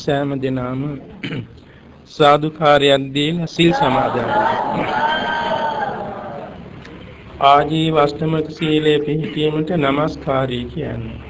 සෑම දිනම සාදුකාරයක් දීලා සිල් සමාදන් ආජීව අෂ්ටමක සීලයේ පිහිටීමට নমස්කාරී කියන්නේ.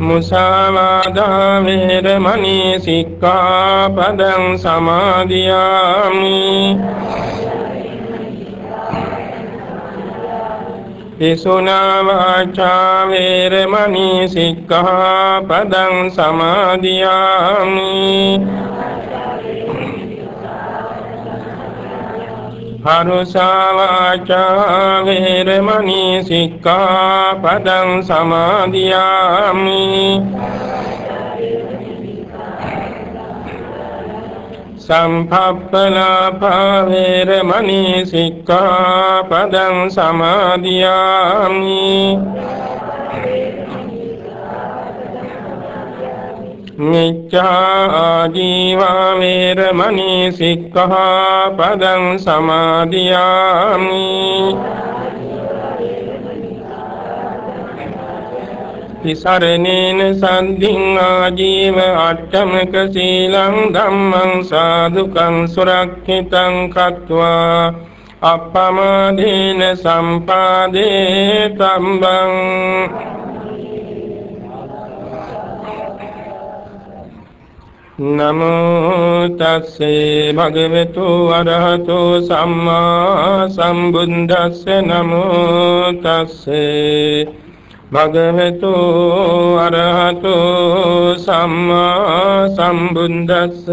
මුසාවාදා වේරමණී සික්ඛාපදං සමාදියාමි. පිසුනා වාචා වේරමණී සික්ඛාපදං සමාදියාමි. හරුසා වාචා වේරමණී සික්ඛාපදං සමාදියාමි සම්පප්පලාපා වේරමණී සික්ඛාපදං සමාදියාමි මිච්ඡා ජීවා වේරමණී සික්ඛාපදං සමාදියාමි। තිසරණේන සන්ධින් ආජීව අට්ඨමක සීලං ධම්මං සාදුකං සුරක්ෂිතං කତ୍වා। අප්පමාදීන සම්පාදේ තම්බං। නමෝ තස්සේ භගවතු අරහතෝ සම්මා සම්බුද්දස්ස නමෝ තස්සේ භගවතු අරහතු සම්මා සම්බුද්දස්ස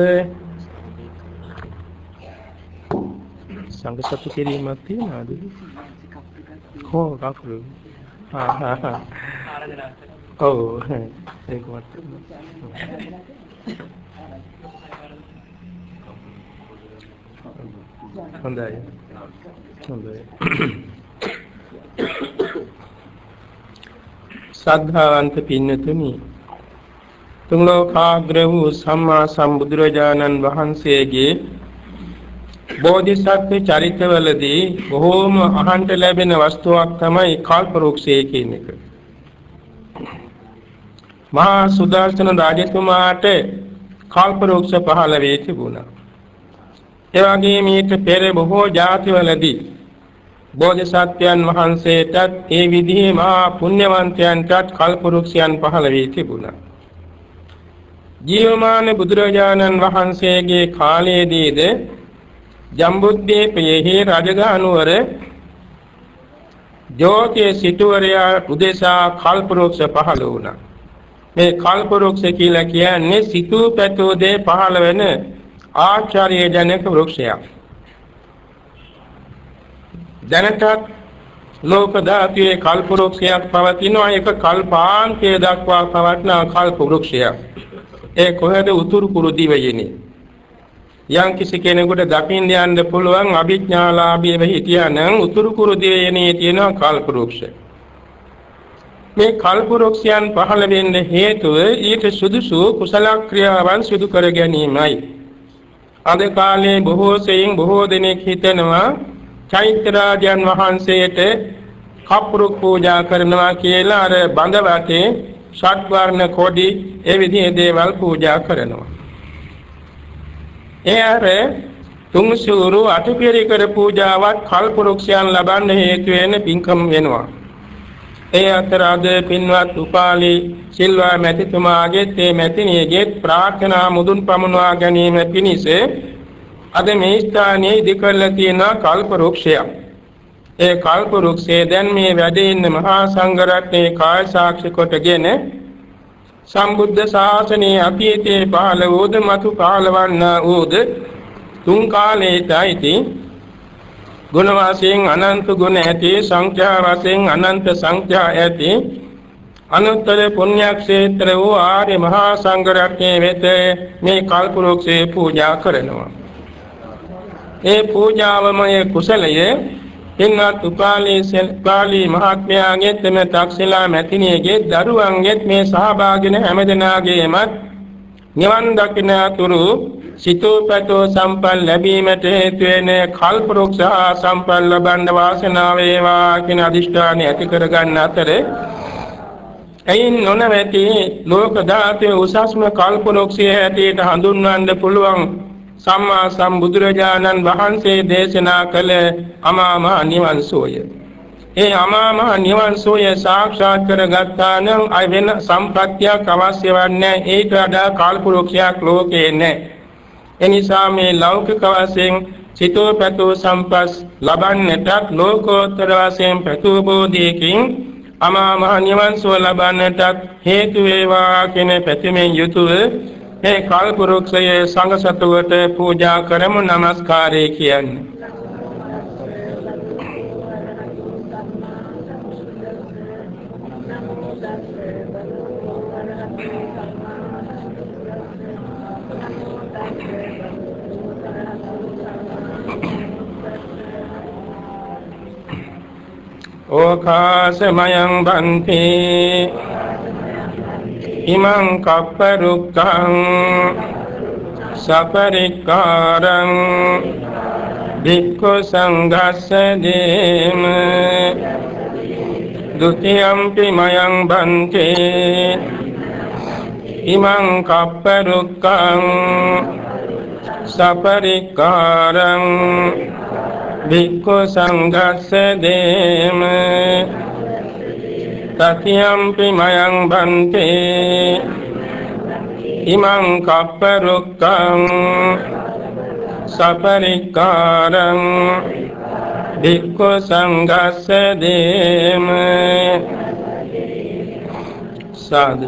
සංඝ සතු කිරීමක් තියනවාද? කෝ කකුල. ආ හා හා. ඔව් ඒක වත්. හොඳයි. හොඳයි. ශ්‍රද්ධාවන්ත පින්නතුනි තුන් ලෝකාග්‍ර වූ සම්මා සම්බුදුරජාණන් වහන්සේගේ බෝධිසත්ව චරිතවලදී බොහෝම අහන්ට ලැබෙන වස්තුවක් තමයි කල්ප වෘක්ෂය කියන එක. මහා සුදර්ශන රාජතුමාට කල්ප වෘක්ෂ පහළ වී තිබුණා. ඒ වගේම ඊට පෙර බොහෝ ජාතිවලදී බෝධිසත්වයන් වහන්සේටත් ඒ විදිහේ මහා පුණ්‍යවන්තයන්ටත් කල්ප වෘක්ෂයන් පහළ වී තිබුණා. ජීවමාන බුදුරජාණන් වහන්සේගේ කාලයේදීද ජම්බුද්දීපයේ රජගහ නුවර ජෝතිය සිටුවරයා උදෙසා කල්පවෘක්ෂ පහළ වුණා. මේ කල්පවෘක්ෂ කියලා කියන්නේ සිටු පැතෝ දේ පහළ වෙන ආචාර්ය ජනක වෘක්ෂයක්. දැනටත් ලෝක ධාතුවේ කල්පවෘක්ෂයක් පවතිනවා ඒක කල්පාන්තය දක්වා පවත්න කල්ප වෘක්ෂයක්. ඒ කොහෙද උතුරු කුරු දිවයිනේ. යම් කිසි කෙනෙකුට දකින්න යන්න පුළුවන් අභිඥාලාභීව හිටියානම් උතුරු කුරු දිවයිනේ තියෙන කල්ප වෘක්ෂ. මේ කල්ප වෘක්ෂයන් පහළ වෙන්න හේතුව ඊට සුදුසු කුසල ක්‍රියාවන් සිදු කර ගැනීමයි. අද කාලේ බොහෝ සෙයින් බොහෝ දෙනෙක් හිතනවා චෛත්‍ය රාජයන් වහන්සේට කප්පුරුක් පූජා කරනවා කියලා අර බඳ වටේ ෂඩ් වර්ණ කොඩි ඒ විදිහේ දේවල් පූජා කරනවා. ඒ අර තුන්සුරු අටපිරිකර පූජාවත් කල්පරුක්ෂයන් ලබන්න හේතු වෙන පින්කම් වෙනවා. ඒ අතර අද පින්වත් උපාලි සිල්වා මැතිතුමාගේ තේ මැතිණියගේ ප්‍රාර්ථනා මුදුන් පමුණවා ගැනීම පිණිස අද මේ ස්ථානයේ ඉදිකරලා තියෙන කල්පරුක්ෂයක්. ඒ කල්ප වෘක්ෂයේ දැන් මේ වැඩ ඉන්න මහා සංඝරත්නයේ කාය සාක්ෂි කොටගෙන සම්බුද්ධ ශාසනයේ අතීතයේ පහළ වූද මතු පහළවන්න වූද තුන් කාලයටයි ගුණ වාසයෙන් අනන්ත ගුණ ඇති සංඛ්‍යා වශයෙන් අනන්ත සංඛ්‍යා ඇති අනුත්තර පුණ්‍යක්ෂේත්‍ර වූ ආර්ය මහා සංඝරත්නයේ වෙත මේ කල්ප වෘක්ෂේ පූජා කරනවා. ඒ පූජාවමය කුසලයේ පින්වත් උපාලී සල්පාලී මහත්මයාගේ තම තක්ෂලා මැතිණියගේ දරුවන්ගෙත් මේ සහභාගින හැමදෙනාගේමත් නිවන් දකින තුරු සිතෝපතෝ සම්පල් ලැබීමට හේතු වෙන කල්පරුක්ෂ සම්පල් ලබන්න වාසනාව වේවා කියන අදිෂ්ඨානය ඇති කර ගන්න අතර එයින් නොනවති ලෝක ධාතුවේ උසස්ම කල්පරුක්ෂය හැටියට හඳුන්වන්න පුළුවන් සම්මා සම්බුදුරජාණන් වහන්සේ දේශනා කළ අමා මහ නිවන් සෝය. ඒ අමා මහ නිවන් සෝය සාක්ෂාත් කරගත්තා නම් අය වෙන සම්පත්තියක් අවශ්‍ය වන්නේ ඒට වඩා කාල්පුරුක්ෂයක් ලෝකේ නැහැ. එනිසා මේ ලෞකික වශයෙන් සිතෝ පැතෝ සම්පස් ලබන්නටත් ලෝකෝත්තර වශයෙන් පැතෝ බෝධියකින් අමා මහ නිවන් සුව ලබන්නටත් හේතු වේවා කියන පැතුමෙන් යුතුව මේ කල්පරුක්ෂයේ සංඝ සතුවට පූජා කරමු নমස්කාරය කියන්නේ. ඕකාසමයං බන්තේ. ඉමං කප්පරුක්ඛං සපරික්කාරං භික්ඛු සංඝස්ස දේම. ဒ ුතියම්පි මයං බන්තේ. ඉමං කප්පරුක්ඛං සපරික්කාරං භික්ඛු සංඝස්ස දේම තතියම්පි මයං බන්තේ ඉමං කප්ප රුක්ඛං සපරික්කාරං භික්ඛු සංඝස්ස දේම සාදු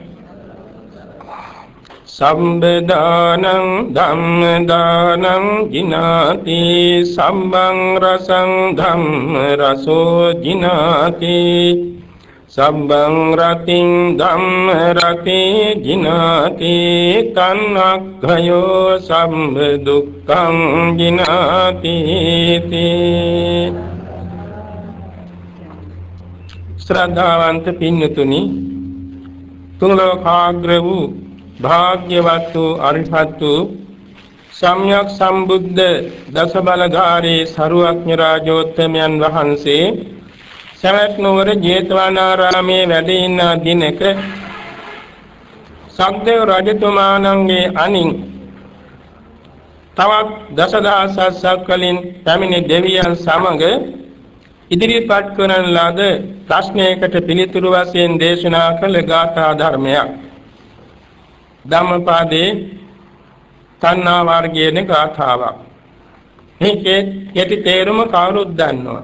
සම්බදානං ධම්මදානං ජිනාති සම්බං රසං ධම්ම රසෝ ජිනාති සම්බං රතින් ධම්ම රතේ ජිනාති තන්නක්ඛයෝ සම්බ දුක්ඛං ජිනාති ශ්‍රද්ධාවන්ත පින්නතුනි තුන් ලෝකාග්‍ර වූ භාග්‍යවත් වූ අරිහත් වූ සම්්‍යක් සම්බුද්ධ දස බලධාරී සරුවක්ඥ රාජෝත්තමයන් වහන්සේ සවැත් නුවර ජේතවනාරාමේ වැඩ ඉන්න දිනක සක්දේව රජතුමාණන්ගේ අනින් තවත් දසදහසක් කලින් පැමිණි දෙවියන් සමග ඉදිරිපත් කරන ලද ප්‍රශ්නයකට පිළිතුරු වශයෙන් දේශනා කළ ගාථා ධර්මයක්. ධම්මපාදේ තණ්හා වර්ගයේ ගාථාවක් මේකේ යටි තේරුම කවුරුත් දන්නවා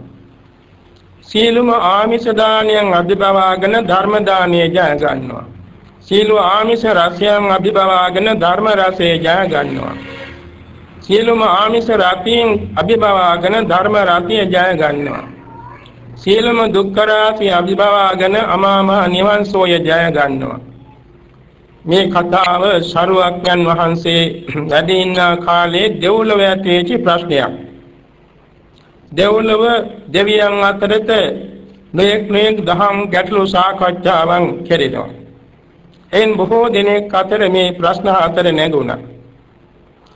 සීලුම ආමිෂ දානයන් අභිභවාගෙන ධර්ම දානය ජය ගන්නවා. සීල ආමිෂ රසයන් අභිභවාගෙන ධර්ම රසය ජය ගන්නවා. සීලුම ආමිෂ රතියෙන් අභිභවාගෙන ධර්ම රතිය ජය ගන්නවා. සීලම දුක්ඛ රාශිය අභිභවාගෙන අමාමහ නිවන් සෝය ජය ගන්නවා. මේ කතාව ශරුවක්යන් වහන්සේ වැඩ ඉන්න කාලේ දෙව්ලොව ඇතිවෙච්ච ප්‍රශ්නයක්. දෙව්ලොව දෙවියන් අතරට නොයෙක් නොයෙක් දහම් ගැටලු සාකච්ඡාවන් කෙරෙනවා. එයින් බොහෝ දිනක් අතර මේ ප්‍රශ්න අතර නැගුණා.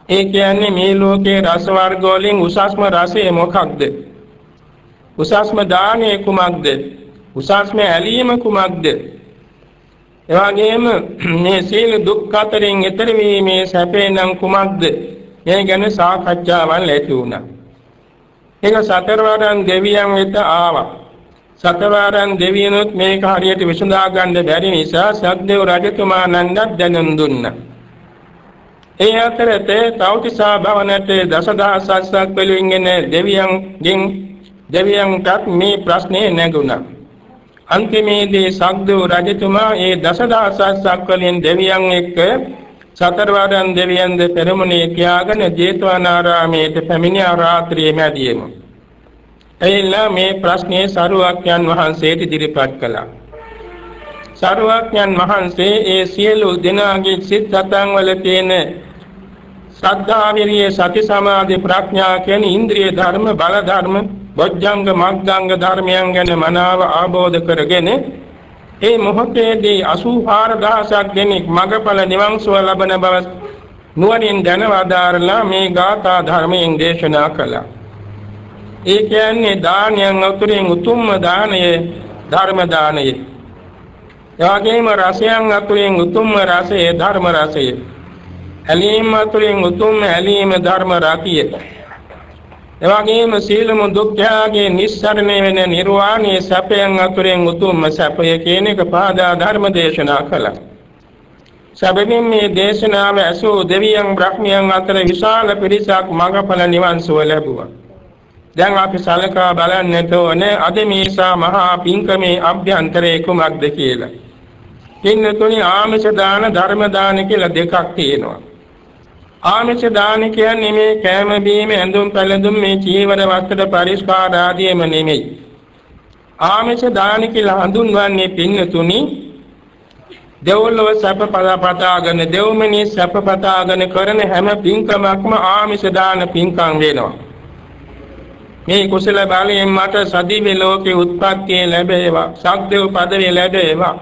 ඒ කියන්නේ මේ ලෝකයේ රස වර්ග වලින් උසස්ම රසය මොකක්ද? උසස්ම දානය කුමක්ද? උසස්ම ඇලීම කුමක්ද? එවාගෙම මේ සීල දුක් අතරින් ඈතර වීමේ සැපේ නම් කුමක්ද? මේ ගැන සාකච්ඡාවන් ඇති වුණා. ඒක සතරවරන් දෙවියන් වෙත ආවා. සතරවරන් දෙවියනොත් මේක හරියට විසඳා ගන්න බැරි නිසා සද්දේව රජතුමා නන්දක් දැනුම් දුන්නා. ඒ අතරතේ තෞතිසා භවනට දසදහසක් වලින් එන දෙවියන්ගෙන් දෙවියන්ටත් මේ ප්‍රශ්නේ නැගුණා. අන්තිමේදී සද්දේව රජතුමා ඒ දසදහසක් වලින් දෙවියන් එක්ක සතරවරන් දෙවියන්ද පෙරමුණේ තියාගෙන ජේතවනාරාමයට පැමිණ රාත්‍රියේ මැදියම. එයිලා මේ ප්‍රශ්නේ සරුවක්යන් වහන්සේට ඉදිරිපත් කළා. සරුවක්යන් වහන්සේ ඒ සියලු දෙනාගේ සිත් සතන් වල තියෙන ශ්‍රද්ධා විරිය සති සමාධි ප්‍රඥා කියන ඉන්ද්‍රිය ධර්ම බල ධර්ම බොජ්ජංග මග්ගංග ධර්මයන් ගැන මනාව ආબોධ කරගෙන ඒ මොහොතේදී 84000ක් දෙනෙක් මගඵල නිවන් සුව ලබන බව නුවණින් දැනවදාරලා මේ ගාථා ධර්මයෙන් දේශනා කළා. ඒ කියන්නේ දානයන් අතුරින් උතුම්ම දානය ධර්ම දානය. එවැගේම රසයන් අතුරින් උතුම්ම රසය ධර්ම රසය. ඇලීම් අතුරින් උතුම්ම ඇලීම ධර්ම රතිය. එවැගේම සීලම දුක්ඛයාගේ නිස්සරණය වෙන නිර්වාණයේ සැපයන් අතුරෙන් උතුම්ම සැපය කියන එක පාදා ධර්ම දේශනා කළා. සැබවින් මේ දේශනාව ඇසූ දෙවියන් බ්‍රහ්මයන් අතර විශාල පිරිසක් මඟඵල නිවන් සුව ලැබුවා. දැන් අපි සලකා බලන්නට ඕනේ අද මේසා මහා පිංකමේ අභ්‍යන්තරේ කුමක්ද කියලා. පින්නතුනි ආමිෂ දාන ධර්ම දාන කියලා දෙකක් තියෙනවා. ආමිෂ දාන කියන්නේ මේ කෑම බීම ඇඳුම් පැළඳුම් මේ චීවර වස්ත්‍ර පරිස්කාර ආදීම නෙමෙයි. ආමිෂ දාන කියලා හඳුන්වන්නේ පින්නතුනි දෙවොල්ලව සැප පතාගෙන දෙව්මනි සැප පතාගෙන කරන හැම පින්කමක්ම ආමිෂ දාන පින්කම් වෙනවා. මේ කුසල බලයෙන් මට සදිවි ලෝකේ උත්පත්තිය ලැබේවා. සක්දේව පදවිය ලැබේවා.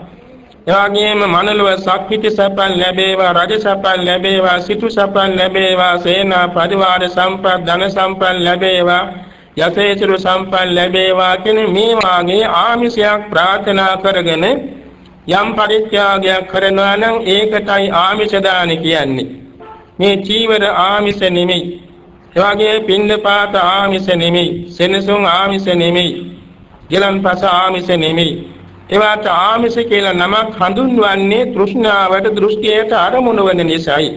එවාගෙම මනලව සක්විති සපන් ලැබේවා රජ සපන් ලැබේවා සිටු සපන් ලැබේවා සේනා පරිවාර සම්පත් ධන සම්පත් ලැබේවා යසේචරු සම්පත් ලැබේවා කියන මේ වාගේ ආමිෂයක් ප්‍රාර්ථනා කරගෙන යම් පරිත්‍යාගයක් කරනවා නම් ඒකටයි ආමිෂ දාන කියන්නේ. මේ චීවර ආමිෂ නෙමෙයි. එවාගේ පින්දපාත ආමිෂ නෙමෙයි. සෙනසුන් ආමිෂ නෙමෙයි. ගිලන්පස ආමිෂ නෙමෙයි. ඒවට ආමිෂ කියලා නමක් හඳුන්වන්නේ තෘෂ්ණාවට දෘෂ්ටියට අරමුණු වන නිසායි.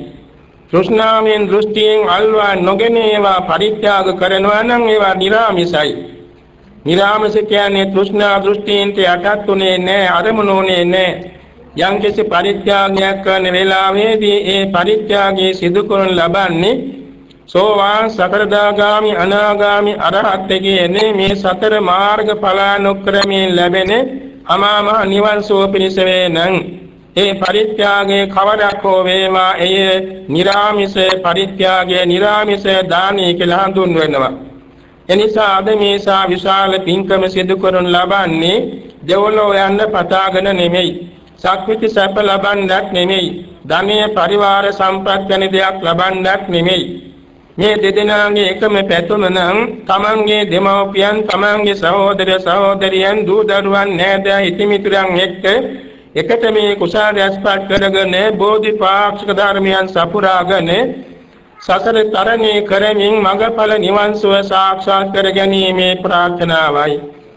තෘෂ්ණාවෙන් දෘෂ්ටියෙන් අල්වා නොගෙන ඒවා පරිත්‍යාග කරනවා නම් ඒවා නිර්ාමිසයි. නිර්ාමිස කියන්නේ තෘෂ්ණා දෘෂ්ටියින්ට යටත් උනේ නැහැ, අරමුණුනේ නැහැ. යම් කිසි පරිත්‍යාගයක් කරන වෙලාවේදී ඒ පරිත්‍යාගයේ සිදු කරන ලබන්නේ සෝවාන් සතරදාගාමි අනාගාමි අරහත් කියන මේ සතර මාර්ග ඵලානුක්‍රමයෙන් ලැබෙන අමා මහ නිවන් සුව පිණිස වේනම් ඒ පරිත්‍යාගයේ කවරක් හෝ වේවා එය निराமிස පරිත්‍යාගයේ निराமிස දානය කියලා හඳුන්වනවා. එනිසා අද මේසා විශාල පින්කම සිදු කරනු ලබන්නේ දෙවොලෝ යන්න පතාගෙන නෙමෙයි. සක්විති සැප ලබන්නක් නෙමෙයි. ධනය පරිවාර සම්පත් ගැන දෙයක් ලබන්නක් නෙමෙයි. මේ දෙදෙනාගේ එකම පැතුම නම් තමන්ගේ දෙමව්පියන් තමන්ගේ සහෝදර සහෝදරියන් දූ දරුවන් නෑදෑ හිතමිතුරන් එක්ක එකට මේ කුසල රැස්පත් කරගෙන බෝධිපාක්ෂික ධර්මයන් සපුරාගෙන සසර තරණය කරමින් මඟඵල නිවන් සුව සාක්ෂාත් කර ගැනීමේ ප්‍රාර්ථනාවයි.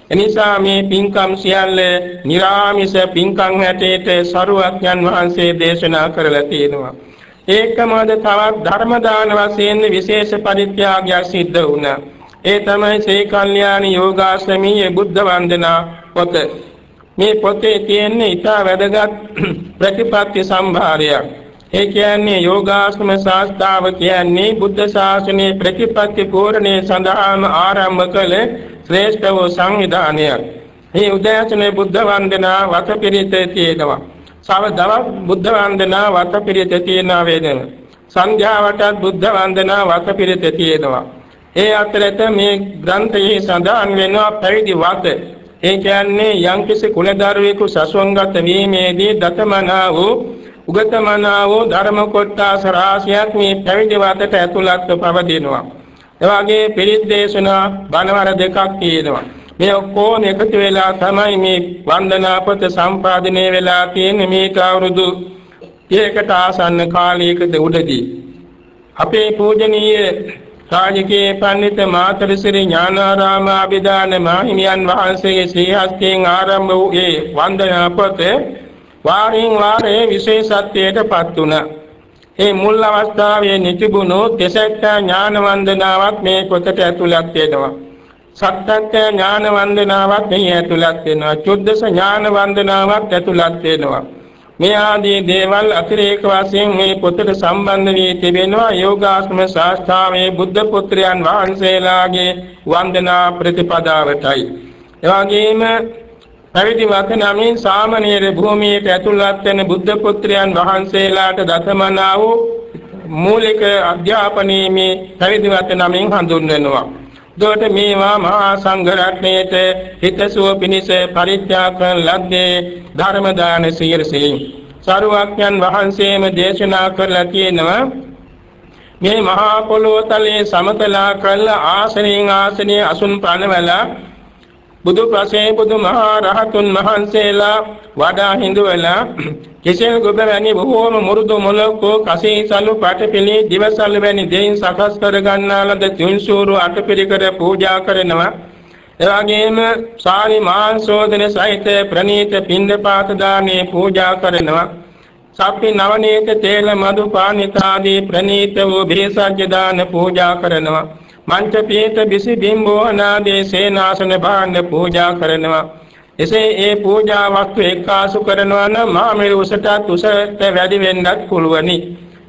එනිසා මේ පින්කම් සියල්ල निराமிස පින්කම් හැටේට සරුවක්යන් වහන්සේ දේශනා කරලා තියෙනවා. ඒකමද තවත් ධර්ම දාන වශයෙන් විශේෂ පරිත්‍යාගයක් සිද්ධ වුණා. ඒ තමයි ශ්‍රී කල්යාණ යෝගාශ්‍රමීය බුද්ධ වන්දනා පොත. මේ පොතේ තියෙන ඉතා වැදගත් ප්‍රතිපත්ති සම්භාරයක්. ඒ කියන්නේ යෝගාශ්‍රම ශාස්ත්‍රාව කියන්නේ බුද්ධ ශාසනයේ ප්‍රතිපත්ති පූර්ණේ සඳහාම ආරම්භ කළ ශ්‍රේෂ්ඨ වූ සංවිධානයක්. මේ උදෑසනේ බුද්ධ වන්දනා වතපිරිත තියෙනවා. සවදව බුද්ධ වන්දනා වතපිරිත තියෙනවා වේදන. සංධ්‍යාවටත් බුද්ධ වන්දනා වතපිරිත තියෙනවා. ඒ අතරත මේ ග්‍රන්ථයේ සඳහන් වෙනවා පැවිදි වත. ඒ කියන්නේ යම්කිසි කුලදරුවෙකු සසුන්ගත වීමේදී දතමනා වූ උගතමනාවෝ ධර්ම කොටස් රාශියක් මේ පැවිදි වතට ඇතුළත්ව පවතිනවා. එවාගේ පිරිත් දේශනා බණවර දෙකක් තියෙනවා. මේ ඔක්කොම එකතු වෙලා තමයි මේ වන්දනා පොත සම්පාදනය වෙලා තියෙන්නේ මේක අවුරුදු 30කට ආසන්න කාලයකට උඩදී. අපේ පූජනීය රාජකීය පඬිත මාතරිසිරි ඥානාරාම අභිදාන මාහිමියන් වහන්සේගේ ශ්‍රී හස්තයෙන් ආරම්භ වූ ඒ වන්දනා පොතේ වාරින් වාරේ විශේෂත්වයටපත් වුණා. ඒ මුල් අවස්ථාවේ නිතිබුණු දෙසැක්ක ඥාන වන්දනාවක් මේ පොතට ඇතුළත් වෙනවා. සත්තක්ක ඥාන වන්දනාවක් මෙහි ඇතුළත් වෙනවා. චුද්දස ඥාන වන්දනාවක් ඇතුළත් වෙනවා. මේ ආදී දේවල් අතිරේක වශයෙන් මේ පොතට සම්බන්ධ වී තිබෙනවා යෝගාශ්‍රම ශාස්ත්‍රාවේ බුද්ධ පුත්‍රයන් වහන්සේලාගේ වන්දනා ප්‍රතිපදාවටයි. එවාගෙම පැවිදි වත නමින් සාමණේර භූමියට ඇතුළත් වෙන බුද්ධ පුත්‍රයන් වහන්සේලාට දසමනා වූ මූලික අධ්‍යාපනයේ මේ පැවිදි වත නමින් හඳුන්වනවා. දොට මේවා මහා සංඝ රත්නයේත හිතසුව පිණිස පරිත්‍යාග කරන ලද්දේ ධර්ම දාන සීරසී. සරුවක්ඥන් වහන්සේම දේශනා කරලා තියෙනවා මේ මහා පොළොව තලයේ සමතලා කළ ආසනෙන් ආසනයේ අසුන් පනවලා බුදු පසේ බුදු මහා රහතුන් වහන්සේලා වඩා හිඳුවලා කෙසෙල් ගොබ වැනි බොහෝම මුරුදු මොලකෝ කසීසලු පාටපිලි දිවසල් වැනි දෙයින් සකස් කර ගන්නාලද තුන්සූරු අටපිරිකර පූජා කරනවා. එවැගේම සාරි මාංශෝදන සහිත ප්‍රණීත පින්දපාත දානේ පූජා කරනවා. සප්පි නවනීත තේල මధు පානිතාදී ප්‍රණීත වූ බේසජ්‍ය දාන පූජා කරනවා. මංච පීත බිසි බිම්බෝ අනාදී සේනාසන භාණ්ඩ පූජා කරනවා. එසේ ඒ පූජා වස්තු එක්කාසු කරනවා නම් මාමිරු උසටත් උසට වැඩි වෙන්නත් පුළුවනි.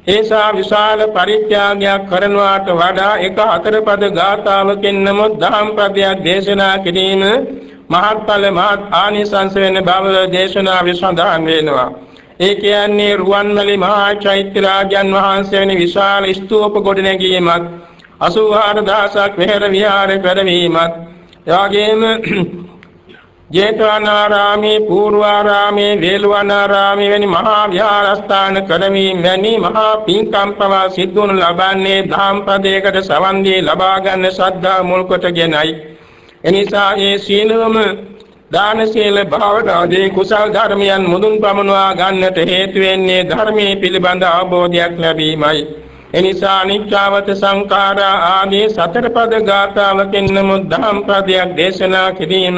ඒසා විශාල පරිත්‍යාගයක් කරනවාට වඩා එක හතර පද ගාථාවකින් නමුත් දහම් පදයක් දේශනා කිරීම මහත්ඵල මහත් ආනිසංස වෙන බව දේශනා විසඳාන් වෙනවා. ඒ කියන්නේ රුවන්මැලි මහා චෛත්‍ය රාජන් වහන්සේ වෙන විශාල ස්තූප ගොඩනැගීමක් 84000ක් වෙහෙර විහාර කරවීමත් එවාගෙම ජේතවනාරාමේ පූර්වාරාමේ වේළුවනාරාමේ වැනි මහා විහාරස්ථාන කරවීම වැනි මහා පින්කම් පවා සිද්ධ වනු ලබන්නේ ධම්පදයකට සවන් දී ලබා ගන්න ශ්‍රද්ධා මුල් කොටගෙනයි. එනිසා ඒ සීලවම දාන සීල භාවනාදී කුසල් ධර්මයන් මුදුන් පමුණවා ගන්නට හේතු වෙන්නේ ධර්මයේ පිළිබඳ අවබෝධයක් ලැබීමයි එනිසා අනිච්චවත සංඛාරා ආදී සතර පද ගාථාවකින් නමුත් දහම් පදයක් දේශනා කිරීම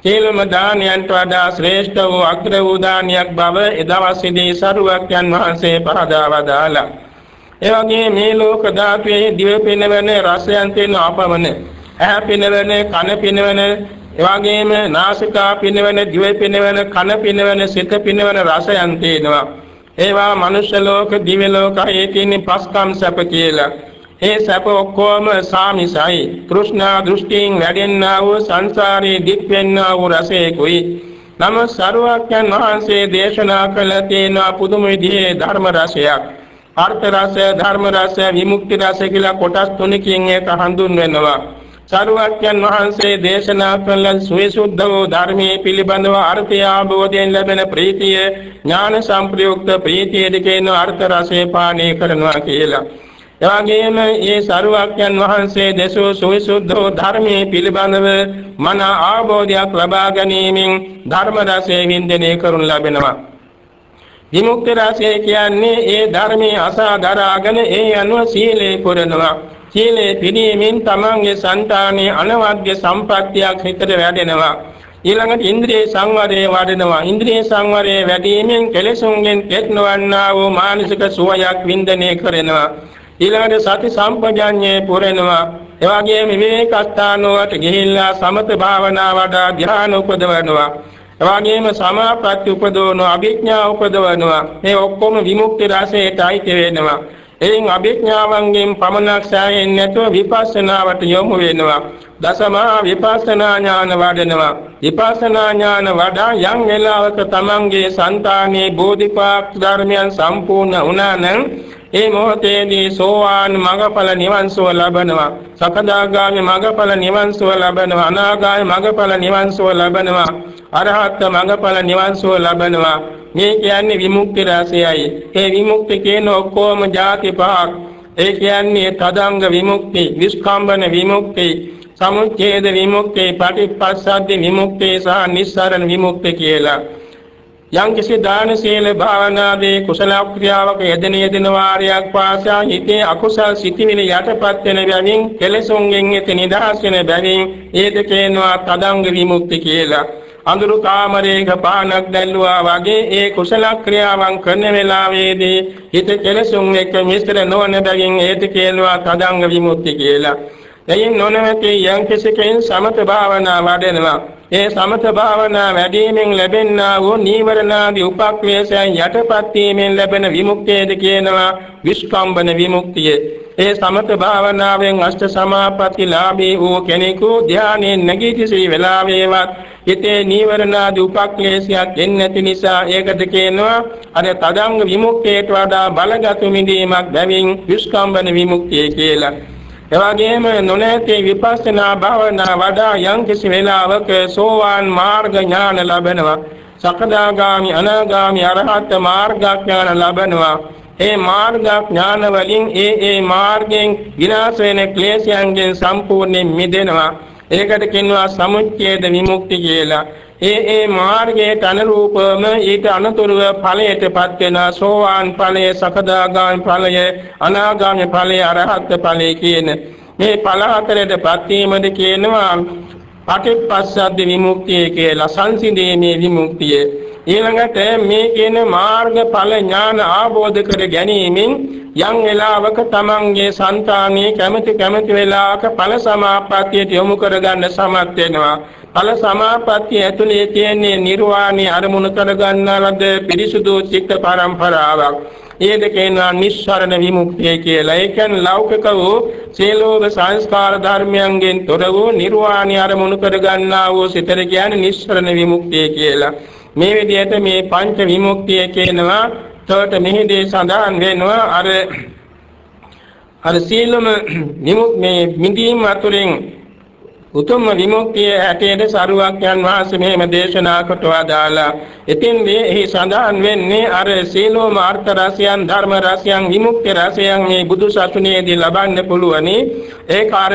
සීලම දානයන්ට වඩා ශ්‍රේෂ්ඨ වූ අග්‍ර වූ දානයක් බව එදවසේදී සරුවක්යන් වහන්සේ පහදා වදාළා. ඒ වගේ මේ ලෝක ධාතුවේ දිව පිනවන රසයන් තියෙන අපමණ ඇහැ පිනවන කන පිනවන එවාගෙම නාසිකා පිනවන දිව පිනවන කන පිනවන සිත පිනවන රසයන් තියෙනවා ඒවා මනුෂ්‍ය ලෝක දිව්‍ය ලෝකයේ තියෙන පස්කම් සැප කියලා. ඒ සැප ඔක්කොම සාමිසයි. තෘෂ්ණා දෘෂ්ටියෙන් වැඩෙන්නා වූ සංසාරේ දික් වෙන්නා වූ රසයකුයි. නම සරුවක්යන් වහන්සේ දේශනා කළ තියෙන පුදුම විදිහේ ධර්ම රසයක් අර්ථ රසය ධර්ම රසය විමුක්ති රසය කියලා කොටස් තුනකින් ඒක හඳුන්වනවා සරුවක්යන් වහන්සේ දේශනා කළ සුවිසුද්ධ වූ ධර්මයේ පිළිබඳව අර්ථය ආબોධයෙන් ලැබෙන ප්‍රීතිය ඥාන සංප්‍රයුක්ත ප්‍රීතියද කියන අර්ථ රසය පානය කරනවා කියලා. එවැගේම මේ සරුවක්යන් වහන්සේ දේශෝ සුවිසුද්ධ වූ ධර්මයේ පිළිබඳව මන ආબોධයක් ලබා ගැනීමෙන් ධර්ම රසය වින්දනය කරනු ලැබෙනවා. විමුක්ති රසය කියන්නේ ඒ ධර්මයේ අසා දරාගෙන ඒ අනුව සීලේ පුරනවා. සීලේ පිළිීමෙන් තමන්ගේ సంతානයේ අනවද්‍ය සම්පත්තියක් හිතට වැඩෙනවා. ඊළඟට ඉන්ද්‍රිය සංවරය වඩනවා. ඉන්ද්‍රිය සංවරය වැඩිවීමෙන් කෙලෙසුන්ගෙන් කෙත් නොවන්නා වූ මානසික සුවයක් වින්දනය කරනවා. ඊළඟට සති සම්පජාඤ්ඤේ පුරෙනවා. එවාගේම විවේකස්ථානවලට ගිහිල්ලා සමත භාවනා වඩා ධ්‍යාන උපදවනවා. එවාගේම සමාපatti උපදවනවා, අභිඥා උපදවනවා. මේ ඔක්කොම විමුක්ති රසයට අයිති වෙනවා. එයින් අභිඥාවන්ගෙන් පමණක් සෑහෙන්නේ නැතුව විපස්සනාවට යොමු වෙනවා. දසමා විපස්සනා ඥාන වඩනවා. විපස්සනා ඥාන වඩා යම් වෙලාවක තමන්ගේ సంతානයේ බෝධිපාක් ධර්මයන් සම්පූර්ණ වුණා නම් ඒ මොහොතේදී සෝවාන් මගඵල නිවන් සුව ලබනවා. සකදාගාමි මගඵල නිවන් සුව ලබනවා. අනාගාමි මගඵල නිවන් සුව ලබනවා. අරහත් මගඵල නිවන් සුව ලබනවා. මේ කියන්නේ විමුක්ති රසයයි. ඒ විමුක්ති කියන ඔක්කොම ಜಾති පහක්. ඒ කියන්නේ තදංග විමුක්ති, විස්කම්බන විමුක්ති, සමුච්ඡේද විමුක්ති, පටිච්චසද්ද විමුක්ති සහ නිස්සරණ විමුක්ති කියලා. යම් කිසි දාන සීල භාවනාදී කුසල ක්‍රියාවක යෙදෙන යෙදෙන වාරයක් පාසා හිතේ අකුසල් සිටිවිලි යටපත් වෙන බැවින් කෙලෙසුන්ගෙන් එත නිදහස් වෙන බැවින් ඒ දෙකේනවා තදංග විමුක්ති කියලා. අඳුරු කාමරයක පානක් දැල්ලුවා වගේ ඒ කුසල ක්‍රියාවන් කරන වෙලාවේදී හිත කෙලසුන් එක්ක මිශ්‍ර නොවන බැගින් ඒට කියනවා තදංග විමුක්ති කියලා. එයින් නොනවති යම් කෙසේකින් සමත භාවනා වඩනවා. ඒ සමත භාවනා වැඩිමෙන් ලැබෙනා වූ නීවරණාදී උපක්ලේශයන් යටපත් වීමෙන් ලැබෙන විමුක්තියද කියනවා විස්කම්බන විමුක්තිය. ඒ සමත භාවනාවෙන් අෂ්ට සමාපatti ලාභී වූ කෙනෙකු ධානයෙන් නැගී වෙලාවේවත් හිතේ නීවරණාදී උපක්ලේශයක් එන්නේ නැති නිසා ඒකට කියනවා අර තදංග විමුක්තියට වඩා බලගත් මිදීමක් බැවින් විස්කම්බන විමුක්තිය කියලා. එවැගේම නොනැති විපස්සනා භාවනා වඩා යම් කිසි වේලාවක සෝවාන් මාර්ග ඥාන ලැබෙනවා. සකදාගාමි අනාගාමි අරහත් මාර්ගඥාන ලැබෙනවා. ඒ මාර්ග ඥාන වලින් ඒ ඒ මාර්ගයෙන් විනාශ වෙන ක්ලේශයන්ගෙන් සම්පූර්ණයෙන් මිදෙනවා. ඒකට කියනවා සමුච්ඡේද විමුක්ති කියලා. ඒ ඒ මාර්ගයට අනුරූපවම ඊට අනුතුරුව ඵලයටපත් වෙන සෝවාන් ඵලය, සකදාගාමි ඵලය, අනාගාමි ඵලය, අරහත් ඵලය කියන මේ ඵල හතරටපත් වීමද කියනවා පටිපස්සද්ද විමුක්තිය කියලා සංසිඳීමේ විමුක්තිය. ඊළඟට මේ කියන මාර්ගඵල ඥාන ආબોධ කර ගැනීමෙන් යම් වෙලාවක තමන්ගේ సంతානයේ කැමැති කැමැති වෙලාවක ඵල සමාපත්තියට යොමු කරගන්න සමත් වෙනවා. ඵල සමාපත්තිය ඇතුලේ තියෙන නිර්වාණය අරමුණු කරගන්නා ලද පිරිසුදු චිත්ත පරම්පරාවක්. ඒ දෙකේනා නිස්සරණ විමුක්තිය කියලා. ඒ කියන්නේ ලෞකික වූ සීලෝග සංස්කාර ධර්මයන්ගෙන් තොර වූ නිර්වාණය අරමුණු කරගන්නා වූ සිතර කියන්නේ නිස්සරණ විමුක්තිය කියලා. මේ විදිහට මේ පංච විමුක්තිය කියනවා. තවට මෙහිදී සඳහන් වෙනවා. අර අර සීලම විමුක් මේ මිදීම අතුරින් උතුම් විමුක්තිය හැටියට සරුවක්යන් වහන්සේ මෙහෙම දේශනා කොට වදාලා ඉතින්දී එහි සඳහන් වෙන්නේ අර සීලෝම අර්ථ රසයන් ධර්ම රසයන් විමුක්ති රසයන් මේ බුදු සසුනේදී ලබන්න පුළුවනි. ඒක අර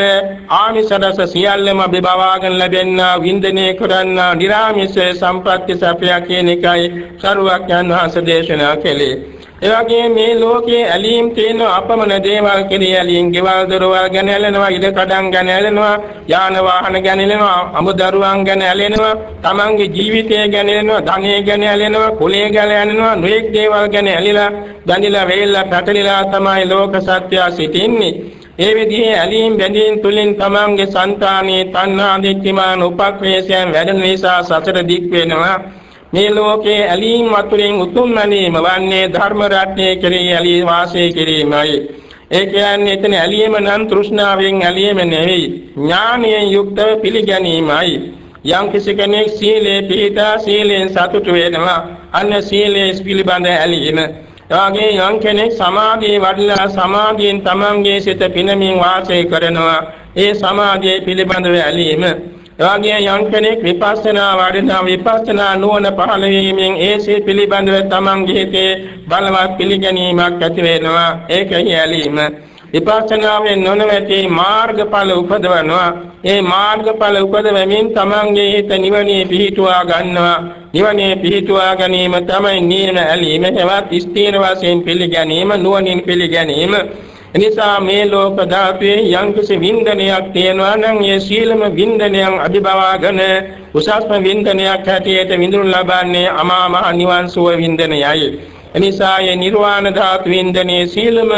ආමිෂ රස සියල්ලම බෙබවාගෙන ලැබෙනා වින්දනය කරන්නා නිර්ාමිෂ සම්පත්‍ති සපයා කියන එකයි සරුවක්යන් වහන්සේ දේශනා කළේ. එවැගේ මේ ලෝකයේ ඇලීම් තියෙන අපමණ දේවල් කෙරෙහි ඇලීම් ගෙවල් දොරවල් ගැන ඇලෙනවා ඉඩ කඩම් ගැන ඇලෙනවා යාන වාහන ගැන ඇලෙනවා අමුදරුවන් ගැන ඇලෙනවා තමන්ගේ ජීවිතය ගැන ඇලෙනවා ධනය ගැන ඇලෙනවා කුලය ගැන ඇලෙනවා නොඑක් දේවල් ගැන ඇලිලා බැඳිලා වේල්ලා පැටලිලා තමයි ලෝක සත්‍යය සිටින්නේ. ඒ විදිහේ ඇලීම් බැඳීම් තුලින් තමන්ගේ సంతානයේ තණ්හා දික්කමාන උපක්‍රේෂයන් වැඩෙන නිසා සතර දික් වෙනවා. මේ ලෝකයේ ඇලීම් වතුරින් උතුම් නැනීම වන්නේ ධර්ම රත්නයේ කෙරෙහි ඇලී වාසය කිරීමයි. ඒ කියන්නේ එතන ඇලීම නම් තෘෂ්ණාවෙන් ඇලීම නෙවෙයි ඥානයෙන් යුක්තව පිළිගැනීමයි. යම් කිසි කෙනෙක් සීලේ පිළිපදා සීලෙන් සතුට වෙනවා අන්න සීලේ පිළිබඳ ඇලීම එවාගේ යම් කෙනෙක් සමාධියේ වඩලා සමාධියෙන් තමන්ගේ සිත පිනමින් වාසය කරනවා ඒ සමාධියේ පිළිබඳව ඇලීම එවාගේ යම් කෙනෙක් විපස්සනා වඩනා විපස්සනා නුවණ පහළ වීමෙන් ඒ සිත පිළිබඳව තමන්ගේ හිතේ බලවත් පිළිගැනීමක් ඇති වෙනවා ඒකයි ඇලීම විපස්සනාවෙන් නොනවති මාර්ගඵල උපදවනවා. ඒ මාර්ගඵල උපදවමින් තමන්ගේ හිත නිවනේ පිහිටුවා ගන්නවා. නිවනේ පිහිටුවා ගැනීම තමයි නියම ඇලීම. හෙවත් ස්ථීර වශයෙන් පිළිගැනීම, නුවණින් පිළිගැනීම. එනිසා මේ ලෝක ධාතුවේ යම්කිසි වින්දනයක් තියෙනවා නම් ඒ සීලම වින්දනයන් අභිභවාගෙන උසස්ම වින්දනයක් හැටියට විඳුන් ලබන්නේ අමා මහ නිවන් සුව වින්දනයයි. එනිසා මේ නිර්වාණ ධාතු වින්දනයේ සීලම